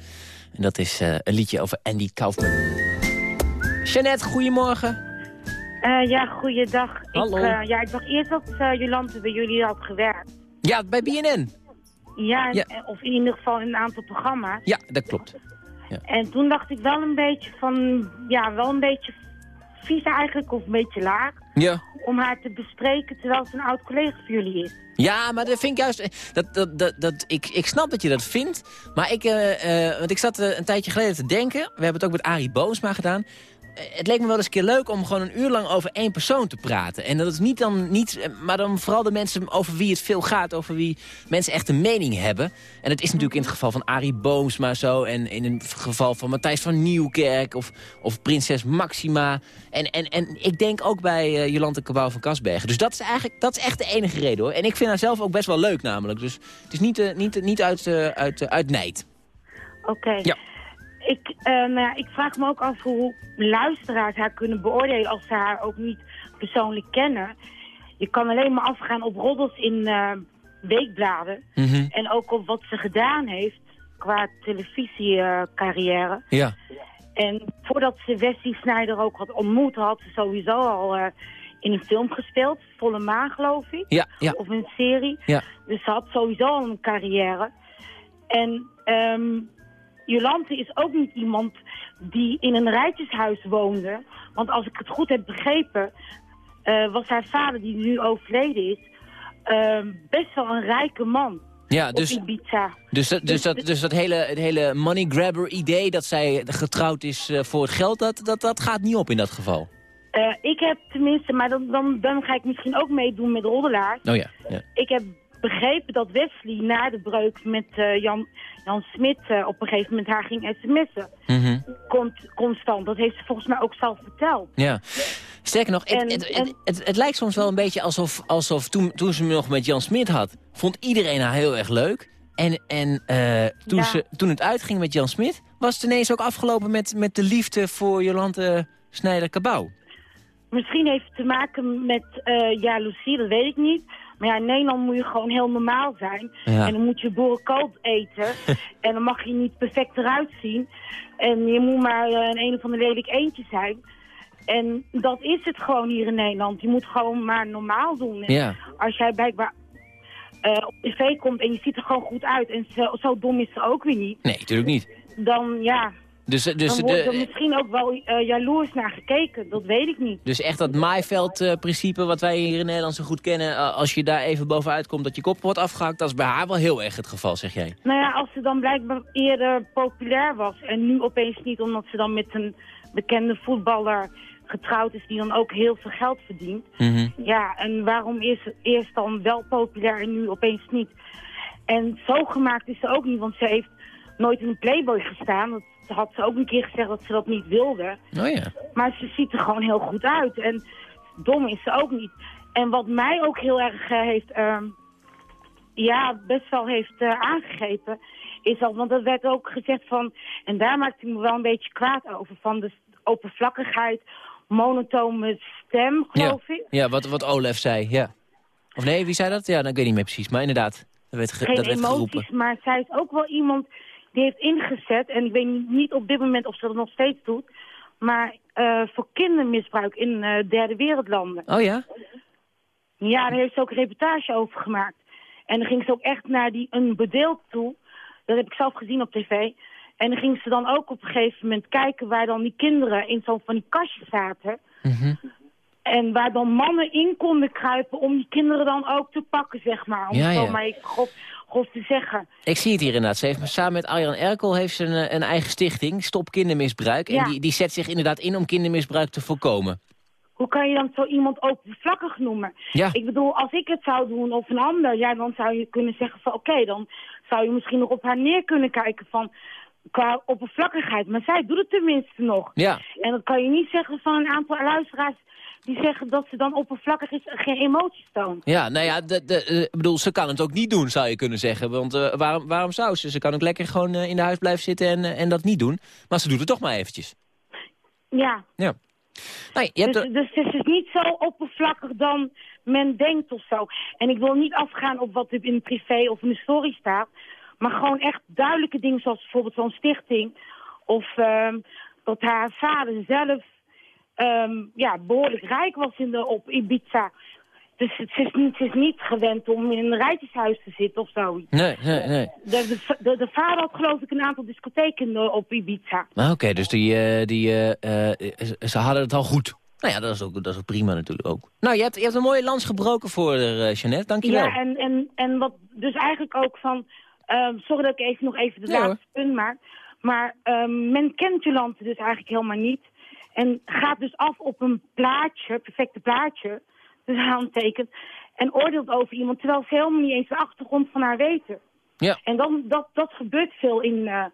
En dat is eh, een liedje over Andy Kaufman. Jeannette, goedemorgen. Eh, ja, goeiedag. Hallo. Ik, eh, ja, ik dacht eerst dat uh, Jolante bij jullie had gewerkt. Ja, bij BNN. Ja, Ja. of in ieder geval in een aantal programma's. Ja, dat klopt. En toen dacht ik wel een beetje van, ja, wel een beetje vies eigenlijk, of een beetje laag. Ja. Om haar te bespreken terwijl ze een oud collega van jullie is. Ja, maar dat vind ik juist... eh, Dat, dat, dat, dat, ik, ik snap dat je dat vindt. Maar ik, eh, eh, want ik zat een tijdje geleden te denken. We hebben het ook met Arie Boomsma gedaan. Het leek me wel eens een keer leuk om gewoon een uur lang over één persoon te praten. En dat is niet dan niet, eh, maar dan vooral de mensen over wie het veel gaat. Over wie mensen echt een mening hebben. En dat is natuurlijk in het geval van Arie Boomsma zo. En in het geval van Matthijs van Nieuwkerk of, of prinses Maxima. En, en, en ik denk ook bij eh, Jolante Cabau van Kasbergen. Dus dat is eigenlijk dat is echt de enige reden hoor. En ik vind haar zelf ook best wel leuk namelijk. Dus het is niet, eh, niet, niet uit, uit, uit nijd. Oké. Ja. Ik, eh, nou ja, ik vraag me ook af hoe luisteraars haar kunnen beoordelen als ze haar ook niet persoonlijk kennen. Je kan alleen maar afgaan op roddels in eh, weekbladen. Mhm. En ook op wat ze gedaan heeft qua televisiecarrière. Ja. En voordat ze Wesley Snijder ook had ontmoet, had ze sowieso al eh, in een film gespeeld. Volle Maan, geloof ik. Ja, ja. Of een serie. Ja. Dus ze had sowieso al een carrière. En ehm Jolante is ook niet iemand die in een rijtjeshuis woonde. Want als ik het goed heb begrepen, eh, was haar vader, die nu overleden is, ehm, best wel een rijke man Ja, dus, dus, dat, dus, dat, dus dat hele, het hele money grabber idee dat zij getrouwd is eh, voor het geld, dat, dat, dat gaat niet op in dat geval. Eh, ik heb tenminste, maar dan, dan, dan ga ik misschien ook meedoen met roddelaars. Oh ja, ja. Ik heb begrepen dat Wesley na de breuk met eh, Jan, Jan Smit eh, op een gegeven moment haar ging sms'en. Mhm. Cont- constant. Dat heeft ze volgens mij ook zelf verteld. Ja. Sterker nog, het, En- het, en- het, het, lijkt soms wel een beetje alsof, alsof toen, toen ze nog met Jan Smit had... vond iedereen haar heel erg leuk. En, en eh, toen, Ja. ze, toen het uitging met Jan Smit... was het ineens ook afgelopen met, met de liefde voor Jolante Snijder-Cabau. Misschien heeft het te maken met jaloezie, dat weet ik niet. Maar ja, in Nederland moet je gewoon heel normaal zijn. Ja. En dan moet je boerenkool eten. en dan mag je niet perfect eruit zien. En je moet maar eh, een een of ander lelijk eentje zijn. En dat is het gewoon hier in Nederland. Je moet gewoon maar normaal doen. En Ja. Als jij blijkbaar eh, op tv komt en je ziet er gewoon goed uit... en zo, zo dom is ze ook weer niet... Nee, natuurlijk niet. dan ja, Dus, eh, dus, dan wordt er de, misschien ook wel eh, jaloers naar gekeken. Dat weet ik niet. dus echt dat maaiveld-principe wat wij hier in Nederland zo goed kennen... eh, als je daar even bovenuit komt dat je kop wordt afgehakt... dat is bij haar wel heel erg het geval, zeg jij. Nou ja, als ze dan blijkbaar eerder populair was en nu opeens niet omdat ze dan met een bekende voetballer getrouwd is die dan ook heel veel geld verdient. Mhm. Ja, en waarom is ze eerst dan wel populair en nu opeens niet? En zo gemaakt is ze ook niet, want ze heeft nooit in een Playboy gestaan. Dat had ze ook een keer gezegd dat ze dat niet wilde. Oh ja. Maar ze ziet er gewoon heel goed uit. En dom is ze ook niet. En wat mij ook heel erg eh, heeft, ehm, ja, best wel heeft eh, aangegrepen, is dat, want dat werd ook gezegd van, en daar maakte ik me wel een beetje kwaad over, van de oppervlakkigheid, monotone stem, geloof ik. Ja, wat, wat Olaf zei, ja. Of nee, wie zei dat? Ja, dat weet ik niet meer precies. Maar inderdaad, dat werd, ge- Geen dat werd emoties, geroepen. maar zij is ook wel iemand die heeft ingezet, en ik weet niet, op dit moment of ze dat nog steeds doet, maar eh, voor kindermisbruik in eh, derde wereldlanden. Oh ja? Ja, daar heeft ze ook een reportage over gemaakt. En dan ging ze ook echt naar die, een bedeeld toe. Dat heb ik zelf gezien op tv. En dan ging ze dan ook op een gegeven moment kijken waar dan die kinderen in zo'n van die kastjes zaten. Mhm. En waar dan mannen in konden kruipen om die kinderen dan ook te pakken, zeg maar. Om Ja, zo ja. maar even grof, grof te zeggen. Ik zie het hier inderdaad. Ze heeft, samen met Arjan Erkel heeft ze een, een eigen stichting, Stop Kindermisbruik. En die, die zet zich inderdaad in om kindermisbruik te voorkomen. Hoe kan je dan zo iemand oppervlakkig noemen? Ja. Ik bedoel, als ik het zou doen of een ander, ja, dan zou je kunnen zeggen van oké, dan zou je misschien nog op haar neer kunnen kijken van qua oppervlakkigheid. Maar zij doet het tenminste nog. Ja, En dan kan je niet zeggen van een aantal luisteraars die zeggen dat ze dan oppervlakkig is en geen emoties toont. ja nou ja, de, de, eh, bedoel, ze kan het ook niet doen, zou je kunnen zeggen. Want eh, waarom, waarom zou ze? Ze kan ook lekker gewoon eh, in de huis blijven zitten en, en dat niet doen. Maar ze doet het toch maar eventjes. Ja, Ja. Nee, je hebt dus, er- dus het is niet zo oppervlakkig dan men denkt of zo. En ik wil niet afgaan op wat er in privé of in de story staat. Maar gewoon echt duidelijke dingen zoals bijvoorbeeld zo'n stichting. Of ehm, dat haar vader zelf ehm, ja, behoorlijk rijk was in de, op Ibiza. Dus het is, niet, het is niet gewend om in een rijtjeshuis te zitten of zo. Nee, nee, nee. De, de, de, de vader had geloof ik een aantal discotheken eh, op Ibiza. Oké, dus die, eh, die, eh, ze- hadden het al goed. Nou ja, dat is ook, dat is ook prima natuurlijk ook. Nou, je hebt, je hebt een mooie lans gebroken voor uh, Jeannette, dankjewel. Ja, en, en, en wat dus eigenlijk ook van... ehm, sorry dat ik even nog even de laatste punt maak. Maar ehm, men kent Jolante dus eigenlijk helemaal niet. En gaat dus af op een plaatje, perfecte plaatje, dus handtekent. En oordeelt over iemand, terwijl ze helemaal niet eens de achtergrond van haar weten. Ja. En dan, dat, dat gebeurt veel in, eh,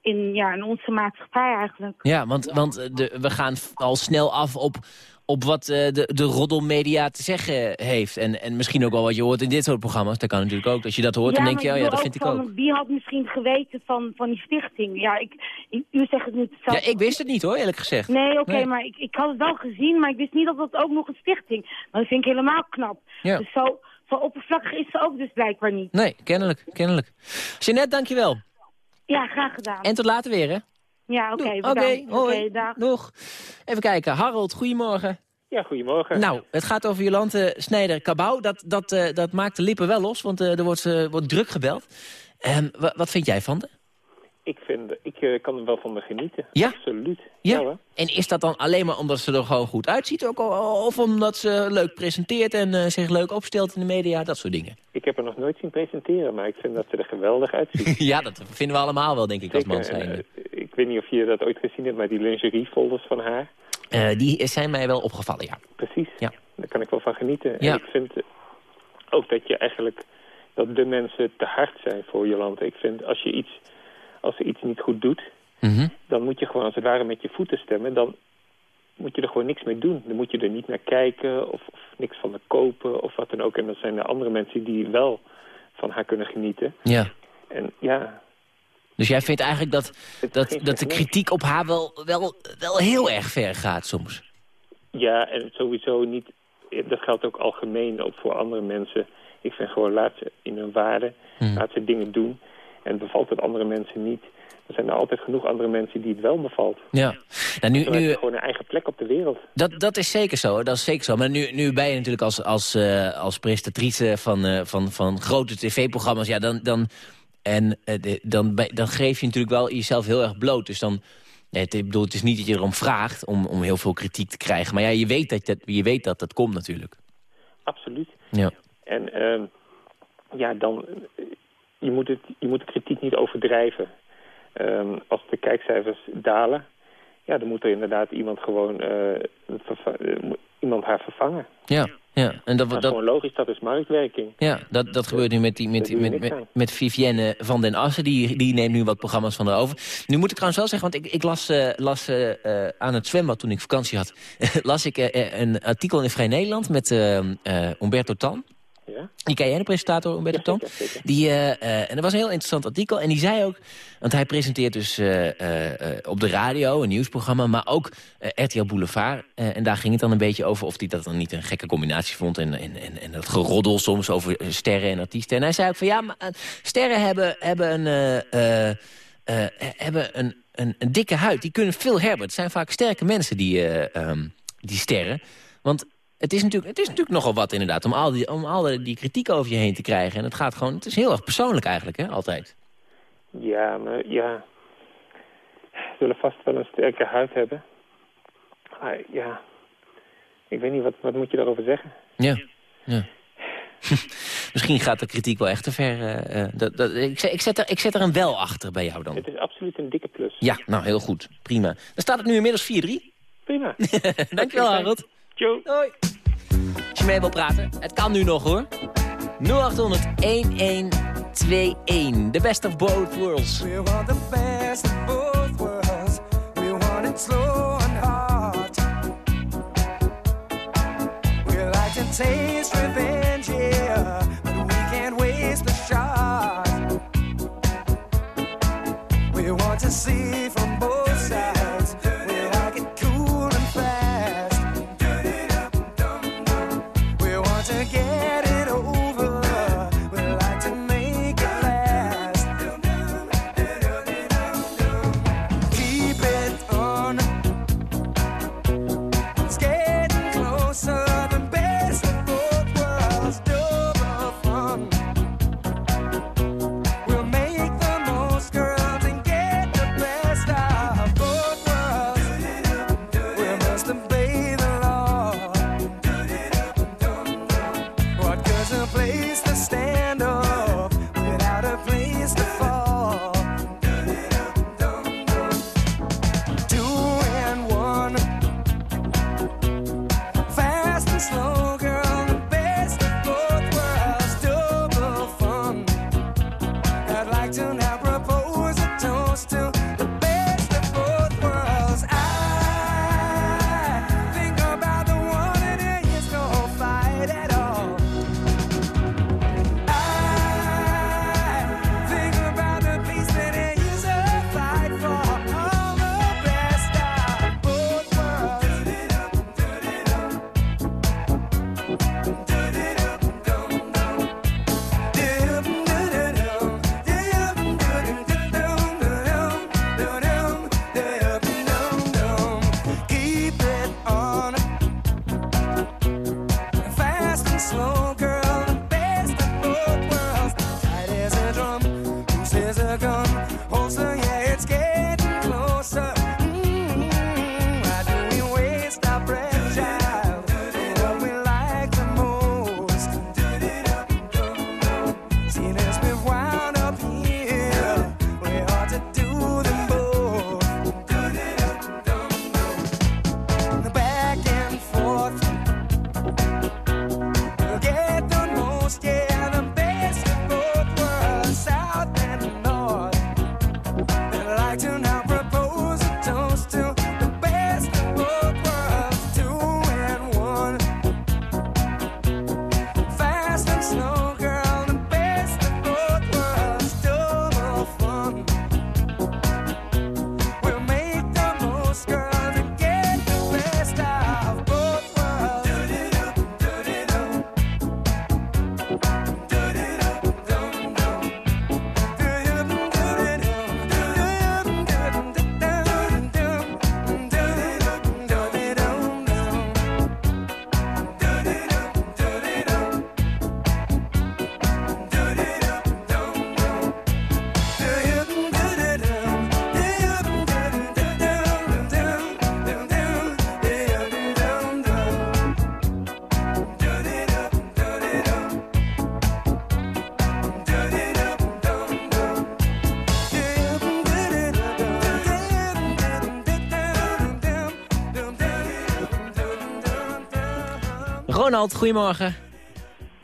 in, ja, in onze maatschappij eigenlijk. Ja, want, want eh, de, we gaan al snel af op, op wat eh, de, de roddelmedia te zeggen heeft. En, en misschien ook wel wat je hoort in dit soort programma's. Dat kan natuurlijk ook. Als je dat hoort, dan denk je, oh ja, dat vind ik van, ook. Wie had misschien geweten van, van die stichting? Ja, ik, u zegt het nu zelf. Ja, ik wist het niet hoor, eerlijk gezegd. Nee, oké, Nee. maar ik, ik had het wel gezien, maar ik wist niet dat dat ook nog een stichting. Maar dat vind ik helemaal knap. Ja. Dus zo, zo oppervlakkig is ze ook dus blijkbaar niet. Nee, kennelijk, kennelijk. Jeanette, dankjewel. Ja, graag gedaan. En tot later weer, hè? Ja, oké, hoi. Oké, dag. Nog. Even kijken. Harold, goedemorgen. Ja, goedemorgen. Nou, het gaat over Jolante Snijder-Cabau. Dat, dat, eh, dat maakt de lippen wel los, want eh, er wordt, eh, wordt druk gebeld. Wa- wat vind jij van de? Ik, vind, ik kan er wel van me genieten. Ja? Absoluut. Ja. hoor. En is dat dan alleen maar omdat ze er gewoon goed uitziet? Ook, of omdat ze leuk presenteert en eh, zich leuk opstelt in de media? Dat soort dingen. Ik heb er nog nooit zien presenteren, maar ik vind dat ze er geweldig uitziet. ja, dat vinden we allemaal wel, denk ik, als man zijn. Ik weet niet of je dat ooit gezien hebt, maar die lingeriefolders van haar. Eh, die zijn mij wel opgevallen, ja. Precies. Ja. Daar kan ik wel van genieten. Ja. En ik vind ook dat je eigenlijk... dat de mensen te hard zijn voor Jolante. Ik vind als je iets... als ze iets niet goed doet... Mhm. dan moet je gewoon als het ware met je voeten stemmen. Dan moet je er gewoon niks mee doen. Dan moet je er niet naar kijken of, of niks van er kopen of wat dan ook. En dan zijn er andere mensen die wel van haar kunnen genieten. Ja. En ja, Dus jij vindt eigenlijk dat, dat, dat de kritiek op haar wel, wel, wel heel erg ver gaat soms? ja, en sowieso niet... Dat geldt ook algemeen ook voor andere mensen. Ik vind gewoon, laat ze in hun waarde, Hmm. laat ze dingen doen. En bevalt het andere mensen niet... Er zijn er altijd genoeg andere mensen die het wel bevalt. Ja. Nou, nu, nu, gewoon een eigen plek op de wereld. Dat, dat is zeker zo, dat is zeker zo. Maar nu, nu ben je natuurlijk als, als, eh, als presentatrice van, eh, van, van grote tv-programma's... Ja, dan, dan, en, eh, dan, dan geef je natuurlijk wel jezelf heel erg bloot. Dus dan, nee, het, ik bedoel, het is niet dat je erom vraagt om, om heel veel kritiek te krijgen. Maar ja, je weet dat dat, je weet dat, dat komt natuurlijk. Absoluut. Ja. En ehm, ja, dan, eh, je moet, het, je moet de kritiek niet overdrijven. Ehm, als de kijkcijfers dalen, ja, dan moet er inderdaad iemand gewoon eh, eh, iemand haar vervangen. Ja, ja. En dat, Dat is gewoon logisch, dat is marktwerking. Ja, dat, dat gebeurt nu met, die, met, met, met, Vivienne van den Assen. Die, die neemt nu wat programma's van haar over. Nu moet ik trouwens wel zeggen, want ik, ik las, eh, las eh, eh, aan het zwembad toen ik vakantie had... las ik een artikel in Vrij Nederland met Umberto Tan. Ja? Die ken jij, de presentator Umberto Ja, Tan? Die, eh, eh, en dat was een heel interessant artikel. En die zei ook, want hij presenteert dus eh, op de radio een nieuwsprogramma... maar ook RTL Boulevard. En daar ging het dan een beetje over of hij dat dan niet een gekke combinatie vond... en, en, en, en dat geroddel soms over sterren en artiesten. En hij zei ook van ja, maar sterren hebben, hebben, een, hebben een, een, een dikke huid. Die kunnen veel hebben. Het zijn vaak sterke mensen, die, eh, ehm, die sterren. Want het is, natuurlijk, het is natuurlijk nogal wat inderdaad om al, die, om al die, kritiek over je heen te krijgen. En het gaat gewoon, het is heel erg persoonlijk eigenlijk, hè, altijd. Ja, maar ja, ze zullen vast wel een sterke huid hebben. Maar ja, ik weet niet, wat, wat moet je daarover zeggen? Ja, ja. Misschien gaat de kritiek wel echt te ver. eh, eh, dat, dat, ik, zet- ik, zet er, ik zet er een wel achter bij jou dan. Het is absoluut een dikke plus. Ja, nou heel goed. Prima. Dan staat het nu inmiddels 4-3. Prima. Dankjewel, Harold. Joe. Doei. Als je mee wil praten, het kan nu nog hoor. 0800 1121. The best of both worlds. We want the best of both worlds. We want it slow and hard. We like to taste revenge, Ronald, goedemorgen.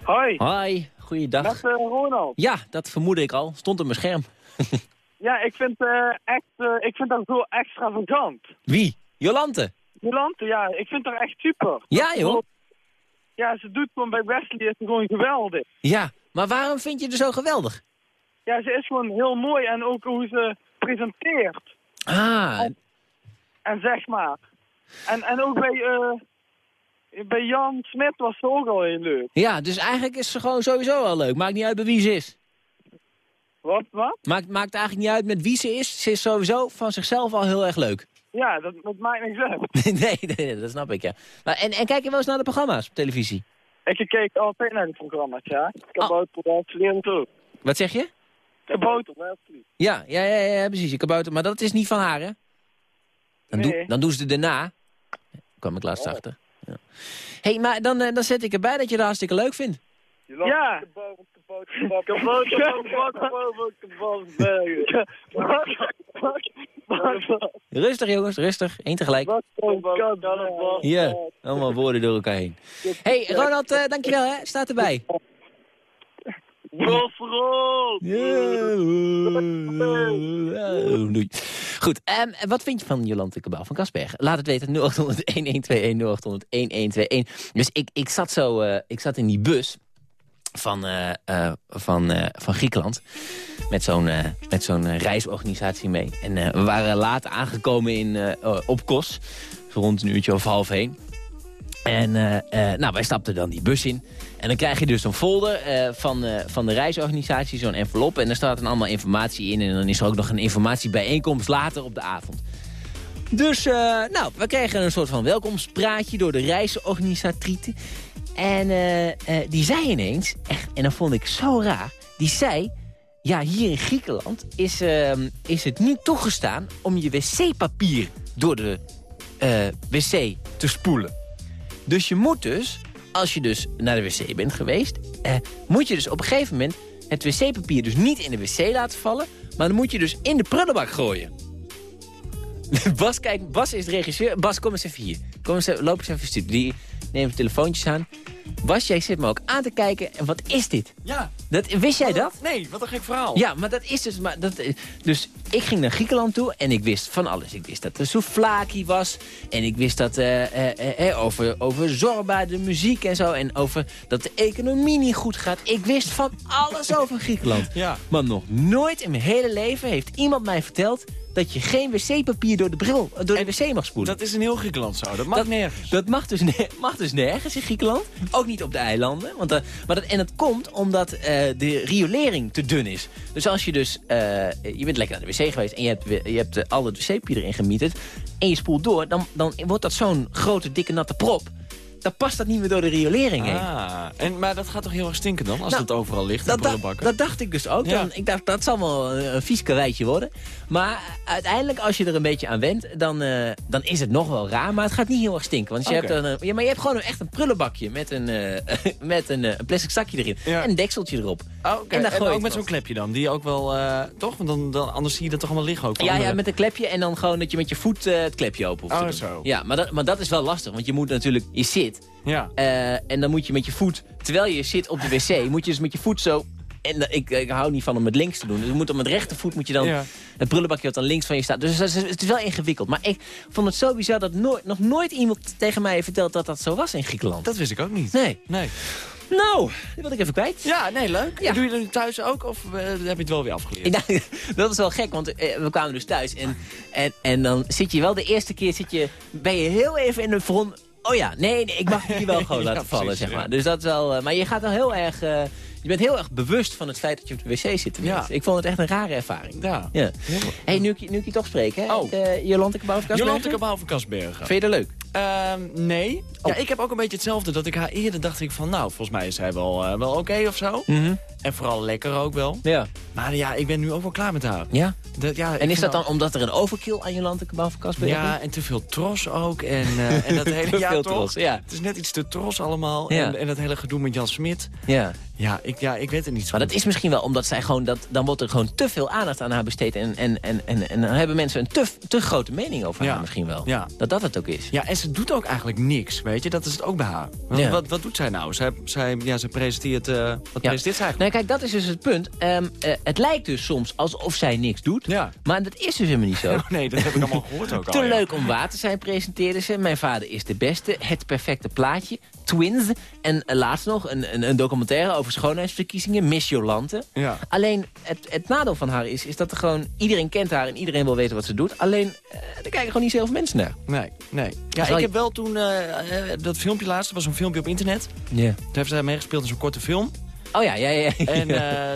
Hoi. Hoi, goeiedag. Met uh, Ronald. Ja, dat vermoedde ik al. Stond op mijn scherm. ja, ik vind, uh, echt, uh, ik vind dat zo extravagant. Wie? Jolante? Jolante, ja. Ik vind haar echt super. Ja, joh. Ja, ze doet gewoon bij Wesley is gewoon geweldig. Ja, maar waarom vind je haar zo geweldig? Ja, ze is gewoon heel mooi en ook hoe ze presenteert. Ah. En, en zeg maar. En, en ook bij, uh, bij Jan Smit was ze ook al heel leuk. Ja, dus eigenlijk is ze gewoon sowieso al leuk. Maakt niet uit bij wie ze is. Wat, wat? Maakt, maakt eigenlijk niet uit met wie ze is. Ze is sowieso van zichzelf al heel erg leuk. Ja, dat, dat maakt niks uit. nee, nee, nee, dat snap ik, ja. Maar, en, en kijk je wel eens naar de programma's op televisie? Ik kijk altijd naar de programma's, ja. Kabouter oh. Wesley en zo. Wat zeg je? Kabouter Wesley. Ja, ja, ja, ja, precies. Je kabouter. Maar dat is niet van haar, hè? Dan, nee. doe, dan doen ze het daarna. kwam ik laatst oh. achter. Ja. hey, maar dan, uh, dan zet ik erbij dat je het hartstikke leuk vindt. Ja. Rustig jongens, rustig. Eén tegelijk. Ja, allemaal woorden door elkaar heen. hey, Ronald, uh, dankjewel hè. Staat erbij. Doei. Goed, um, wat vind je van Jolante Cabau van Kasberg? Laat het weten, 0800-1121, 0800-1121. Dus ik, ik, zat zo, uh, ik zat in die bus van, uh, uh, van, van Griekenland. Met zo'n met zo'n reisorganisatie mee. En we waren laat aangekomen in, op Kos. Rond een uurtje of half heen. En nou, wij stapten dan die bus in. En dan krijg je dus een folder van, van de reisorganisatie, zo'n envelop. En daar staat dan allemaal informatie in. En dan is er ook nog een informatiebijeenkomst later op de avond. Dus, nou, we kregen een soort van welkomstpraatje door de reisorganisatrieten. En die zei ineens, echt, en dat vond ik zo raar... die zei, ja, hier in Griekenland is, uh, is het niet toegestaan... om je wc-papier door de wc te spoelen. Dus je moet dus, als je dus naar de wc bent geweest... moet je dus op een gegeven moment het wc-papier dus niet in de wc laten vallen... maar dan moet je dus in de prullenbak gooien. Bas, kijk, Bas is de regisseur. Bas, kom eens even hier. Kom eens, loop eens even sturen. Die neemt telefoontjes aan. Bas, jij zit me ook aan te kijken. En wat is dit? Ja. Dat, wist jij dat? Nee, wat een gek verhaal. Ja, maar dat is dus... Maar dat, dus ik ging naar Griekenland toe en ik wist van alles. Ik wist dat er souvlaki was. En ik wist dat uh, uh, uh, over, over Zorba, de muziek en zo. En over dat de economie niet goed gaat. Ik wist van alles over Griekenland. Ja. Maar nog nooit in mijn hele leven heeft iemand mij verteld dat je geen wc-papier door de bril, door de wc mag spoelen. Dat is in heel Griekenland zo. Dat mag dat, nergens. Dat mag dus, mag dus nergens in Griekenland. Ook niet op de eilanden. Want, uh, maar dat, en dat komt omdat uh, de riolering te dun is. Dus als je dus... Uh, je bent lekker naar de wc geweest en je hebt, je hebt al het wc-papier erin gemieterd... en je spoelt door, dan, dan wordt dat zo'n grote, dikke, natte prop dan past dat niet meer door de riolering heen. Ah, en, maar dat gaat toch heel erg stinken dan, als nou, het overal ligt dat, dat, dat dacht ik dus ook. Ja. Dan, ik dacht, dat zal wel een vies karweitje worden. Maar uiteindelijk, als je er een beetje aan went, dan, uh, dan is het nog wel raar. Maar het gaat niet heel erg stinken. Want je, hebt, een, ja, maar je hebt gewoon echt een prullenbakje met een, uh, met een, uh, een plastic zakje erin. Ja. En een dekseltje erop. Oh, oké. En daar En ook met zo'n klepje dan, die ook wel, eh, toch? Want dan, dan, anders zie je dat toch allemaal liggen ook. Ja, ja, met een klepje en dan gewoon dat je met je voet eh, het klepje open hoeft Oh, te doen. zo. Ja, maar dat, maar dat is wel lastig, want je moet natuurlijk, je zit Ja. eh, en dan moet je met je voet, terwijl je zit op de wc, moet je dus met je voet zo... En ik, ik hou niet van om met links te doen. Dus je moet op met rechtervoet moet je dan Ja. het prullenbakje wat dan links van je staat. Dus het is wel ingewikkeld. Maar ik vond het zo bizar dat nooit, nog nooit iemand tegen mij heeft verteld dat dat zo was in Griekenland. Dat wist ik ook niet. Nee. Nee. Nou, die wilde ik even kwijt. Ja, nee, leuk. Ja. Doe je dat nu thuis ook of eh, heb je het wel weer afgeleerd? Dat is wel gek, want eh, we kwamen dus thuis. En, en, en dan zit je wel de eerste keer, zit je, ben je heel even in de front. Oh ja, nee, nee ik mag die wel gewoon Ja, laten vallen, precies, zeg maar. Dus dat is wel... eh, maar je gaat wel heel erg... je bent heel erg bewust van het feit dat je op de wc zit. Ja. Ik vond het echt een rare ervaring. Ja. Ja. Hey, nu, nu ik je toch spreek, hè? Oh. Eh, Jolante Kabouw van? Jolante Kabaal van. Vind je dat leuk? Ehm, nee. Oh. Ja, ik heb ook een beetje hetzelfde. Dat ik haar eerder dacht ik van, nou, volgens mij is hij wel, eh, wel oké of zo. En vooral lekker ook wel. Ja. Maar ja, ik ben nu ook wel klaar met haar. ja. Dat, ja En is dat dan omdat er een overkill aan Jolante Kabouw van Ja, en te veel tros ook. En, eh, en dat hele Te ja, veel toch? tros, ja. Het is net iets te tros allemaal. Ja. En, en dat hele gedoe met Jan Smit. Ja. Ja ik, ja, ik weet het niet zo Maar dat is misschien wel omdat zij gewoon... Dat, dan wordt er gewoon te veel aandacht aan haar besteed. En, en, en, en, en dan hebben mensen een te, te grote mening over Ja. haar misschien wel. Ja. Dat dat het ook is. Ja, en ze doet ook eigenlijk niks, weet je. Dat is het ook bij haar. Want Ja. Wat, wat doet zij nou? Zij, zij, ja, ze presenteert... eh, wat presenteert zij eigenlijk? Nee, kijk, dat is dus het punt. Ehm, eh, het lijkt dus soms alsof zij niks doet. Maar dat is dus helemaal niet zo. Nee, dat heb ik allemaal gehoord ook al. Te leuk om waar te zijn, presenteerde ze. Mijn vader is de beste. Het perfecte plaatje. Twins. En eh, laatst nog een, een, een documentaire over schoonheidsverkiezingen. Miss Jolante. Ja. Alleen, het, het nadeel van haar is, is dat er gewoon... Iedereen kent haar en iedereen wil weten wat ze doet. Alleen, eh, er kijken gewoon niet zoveel mensen naar. Nee, nee. Ja, ik je- heb wel toen eh, eh, dat filmpje laatst, was een filmpje op internet. Ja. Toen heeft zij meegespeeld in zo'n korte film. Oh ja, ja, ja. En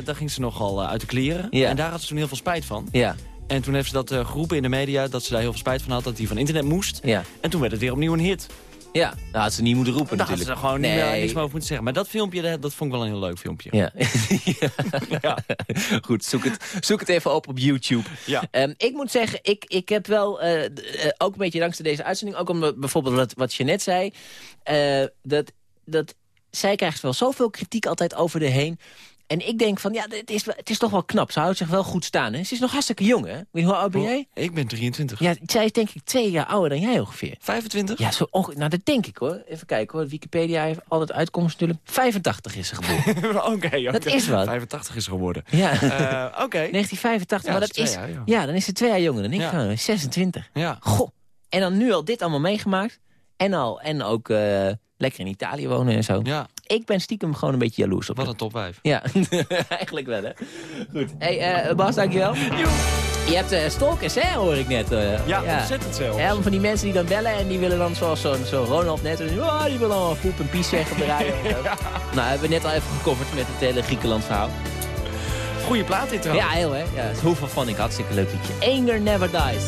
daar ging ze nogal uit de kleren. Ja. En daar had ze toen heel veel spijt van. ja, En toen heeft ze dat geroepen in de media, dat ze daar heel veel spijt van had, dat hij van internet moest. ja. En toen werd het weer opnieuw een hit. Ja, dat had ze niet moeten roepen had natuurlijk. ze gewoon niet meer, niks meer over moeten zeggen. Maar dat filmpje, dat, dat vond ik wel een heel leuk filmpje. Ja. ja. Goed, zoek het, zoek het even op op YouTube. Ja. Ehm, ik moet zeggen, ik, ik heb wel, eh, eh, ook een beetje dankzij deze uitzending... ook omdat bijvoorbeeld wat, wat Jeanette zei... eh, dat, dat zij krijgt wel zoveel kritiek altijd over de heen... En ik denk van, ja, het is, het is toch wel knap. Ze houdt zich wel goed staan. Hè? Ze is nog hartstikke jong, hè? Hoe oud ben jij? Ik ben 23. Ja, zij is denk ik twee jaar ouder dan jij ongeveer. 25? Ja, zo onge- nou dat denk ik hoor. Even kijken hoor. Wikipedia heeft altijd uitkomst natuurlijk. 85 is ze geboren. Oké. Dat is wat. 85 is geworden. ja. Eh, Oké. 1985, Ja, maar dat is jaar, ja. ja. dan is ze twee jaar jonger dan ik. Ja. gewoon, 26. Ja. Goh. En dan nu al dit allemaal meegemaakt. En al. En ook eh, lekker in Italië wonen en zo. ja, Ik ben stiekem gewoon een beetje jaloers op wat een top 5. Ja, eigenlijk wel hè. Goed. Hey, eh Bas, dankjewel. Je hebt eh stalkers hè, hoor ik net. eh. Ja, ontzettend zelfs. Ja, van die mensen die dan bellen en die willen dan zoals zo'n zo Ronald net. en, Oh, die willen allemaal poep en pies zeggen op de radio. Nou, hebben we net al even gecoverd met het hele Griekenland verhaal. Goeie plaat dit trouwens. Ja, heel hè. Ja, hoeveel van ik hartstikke leuk liedje. Anger Never Dies.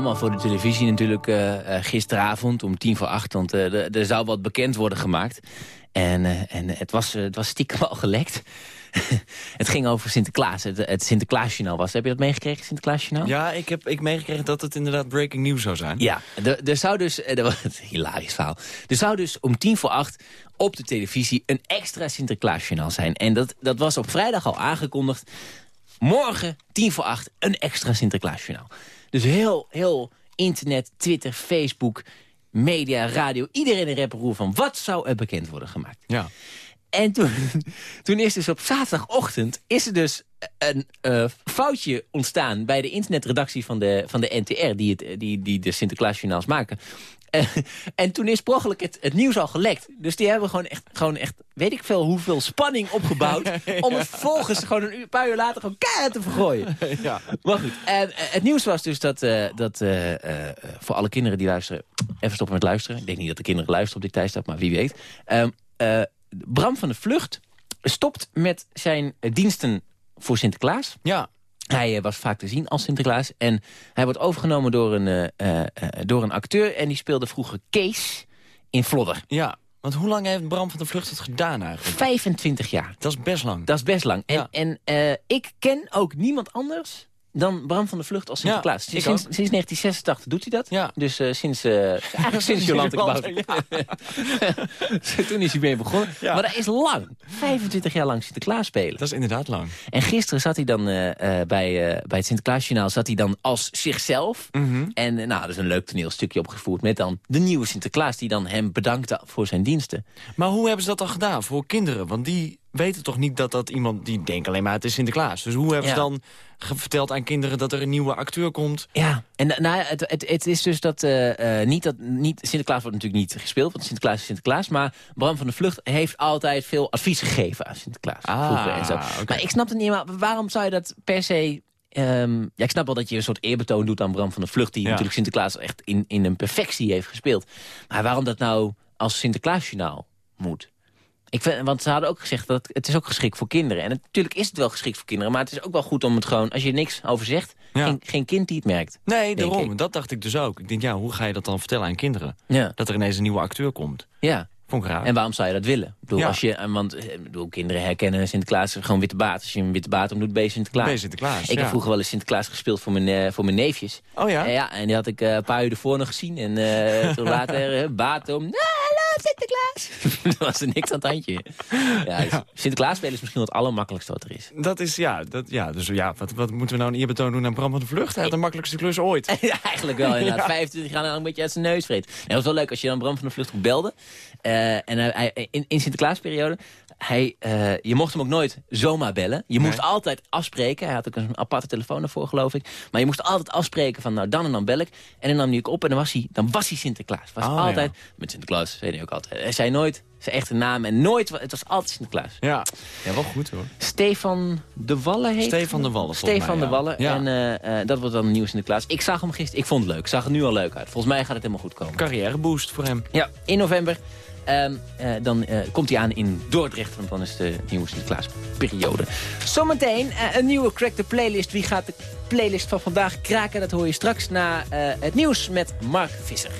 Allemaal voor de televisie natuurlijk eh, eh, gisteravond om tien voor acht. Want eh, er- zou wat bekend worden gemaakt. En, en het, was, het was stiekem al gelekt. het ging over Sinterklaas. Het, het Sinterklaasjournaal was. Heb je dat meegekregen, Sinterklaasjournaal? Ja, ik heb ik meegekregen dat het inderdaad breaking news zou zijn. Ja, er, zou dus, een hilarisch verhaal. Er zou dus om tien voor acht op de televisie een extra Sinterklaasjournaal zijn. En dat, dat was op vrijdag al aangekondigd. Morgen, tien voor acht, een extra Sinterklaasjournaal. Dus heel, heel internet, Twitter, Facebook, media, radio. Iedereen in rapperoer van wat zou er bekend worden gemaakt. Ja. En toen, toen is dus op zaterdagochtend is er dus een eh, foutje ontstaan bij de internetredactie van de, van de NTR, die, het, die, die de Sinterklaasjournaals maken. En toen is per ongeluk het, het nieuws al gelekt. Dus die hebben gewoon echt, gewoon echt, weet ik veel hoeveel spanning opgebouwd... om het vervolgens gewoon een uur, paar uur later gewoon keihard te vergooien. ja. Maar goed, en, eh, het nieuws was dus dat, eh, dat eh, voor alle kinderen die luisteren... even stoppen met luisteren. Ik denk niet dat de kinderen luisteren op dit tijdstip, maar wie weet. Ehm, eh, Bram van de Vlucht stopt met zijn diensten voor Sinterklaas. Ja. Hij eh, was vaak te zien als Sinterklaas. En hij wordt overgenomen door een, eh, eh, door een acteur. En die speelde vroeger Kees in Vlodder. Ja, want hoe lang heeft Bram van de Vlucht het gedaan eigenlijk? 25 jaar. Dat is best lang. Dat is best lang. En, en ik ken ook niemand anders dan Bram van de Vlucht als Sinterklaas. sinds, sinds 1986 doet hij dat. Ja. Dus eh, sinds, eh, eigenlijk sinds Jolante Kabouter. Toen is hij mee begonnen. Ja. Maar dat is lang. 25 jaar lang Sinterklaas spelen. Dat is inderdaad lang. En gisteren zat hij dan eh, bij, bij het Sinterklaasjournaal zat hij dan als zichzelf. Mhm. En nou, er is een leuk toneelstukje opgevoerd met dan de nieuwe Sinterklaas... die dan hem bedankte voor zijn diensten. Maar hoe hebben ze dat dan gedaan voor kinderen? Want die weten toch niet dat dat iemand... die denkt alleen maar het is Sinterklaas. Dus hoe hebben Ja. ze dan verteld aan kinderen dat er een nieuwe acteur komt? Ja, en nou, het, het, het is dus dat, eh, eh, niet dat niet, Sinterklaas wordt natuurlijk niet gespeeld, want Sinterklaas is Sinterklaas. Maar Bram van de Vlucht heeft altijd veel advies gegeven aan Sinterklaas. Ah, vroeger en zo. Maar ik snap het niet helemaal. Waarom zou je dat per se... ehm, ja, ik snap wel dat je een soort eerbetoon doet aan Bram van de Vlucht... die Ja. natuurlijk Sinterklaas echt in, in een perfectie heeft gespeeld. Maar waarom dat nou als Sinterklaasjournaal moet? Ik vind, want ze hadden ook gezegd dat het is ook geschikt voor kinderen. En natuurlijk is het wel geschikt voor kinderen. Maar het is ook wel goed om het gewoon, als je niks over zegt... Ja. Geen, geen kind die het merkt. Nee, daarom. ik. Dat dacht ik dus ook. Ik denk, ja, hoe ga je dat dan vertellen aan kinderen? Ja. Dat er ineens een nieuwe acteur komt. Ja. Vond ik raar. En waarom zou je dat willen? Ik bedoel, Ja. als je, eh, want eh, ik bedoel, kinderen herkennen Sinterklaas gewoon witte baard. Als je een witte baard omdoet, ben je Sinterklaas. Ben je Sinterklaas, Ik ja. heb vroeger wel eens Sinterklaas gespeeld voor mijn, eh, voor mijn neefjes. Oh ja? En, ja, en die had ik een paar uur ervoor nog gezien. En toen later, baard om. Hallo Sinterklaas. Toen was er niks aan het handje. Ja, dus Sinterklaas spelen is misschien het allermakkelijkste wat er is. Dat is, ja, dat, ja dus ja, wat, wat moeten we nou een eerbetoon doen aan Bram van de Vlucht? Hij had de makkelijkste klus ooit. Ja, eigenlijk wel inderdaad. Ja. 25 jaar lang een beetje uit zijn neus vreet. Nee, dat was wel leuk als je dan Bram van de Vlucht belde. En hij, hij- in, in Sinterklaasperiode, hij, eh, je mocht hem ook nooit zomaar bellen. Je moest Nee. altijd afspreken. Hij had ook een aparte telefoon ervoor, geloof ik. Maar je moest altijd afspreken van nou dan en dan bel ik. En dan nam hij op en dan was hij, dan was hij Sinterklaas. Was Oh, altijd, met Sinterklaas zei hij ook altijd. Hij zei nooit zijn echte naam en nooit, het was altijd Sinterklaas. Ja, ja wel goed hoor. Stefan de Wallen heet Stefan de Wallen, Stefan mij, de. Wallen. Ja. En eh, eh, dat wordt dan een nieuw Sinterklaas. Ik zag hem gisteren. Ik vond het leuk. Ik zag er nu al leuk uit. Volgens mij gaat het helemaal goed komen. Carrièreboost voor hem. Ja, in november. Ehm, eh, dan eh, komt hij aan in Dordrecht, want dan is de nieuwe Sinterklaasperiode. Zometeen eh, een nieuwe Crack the Playlist. Wie gaat de playlist van vandaag kraken? Dat hoor je straks na het nieuws met Mark Visser.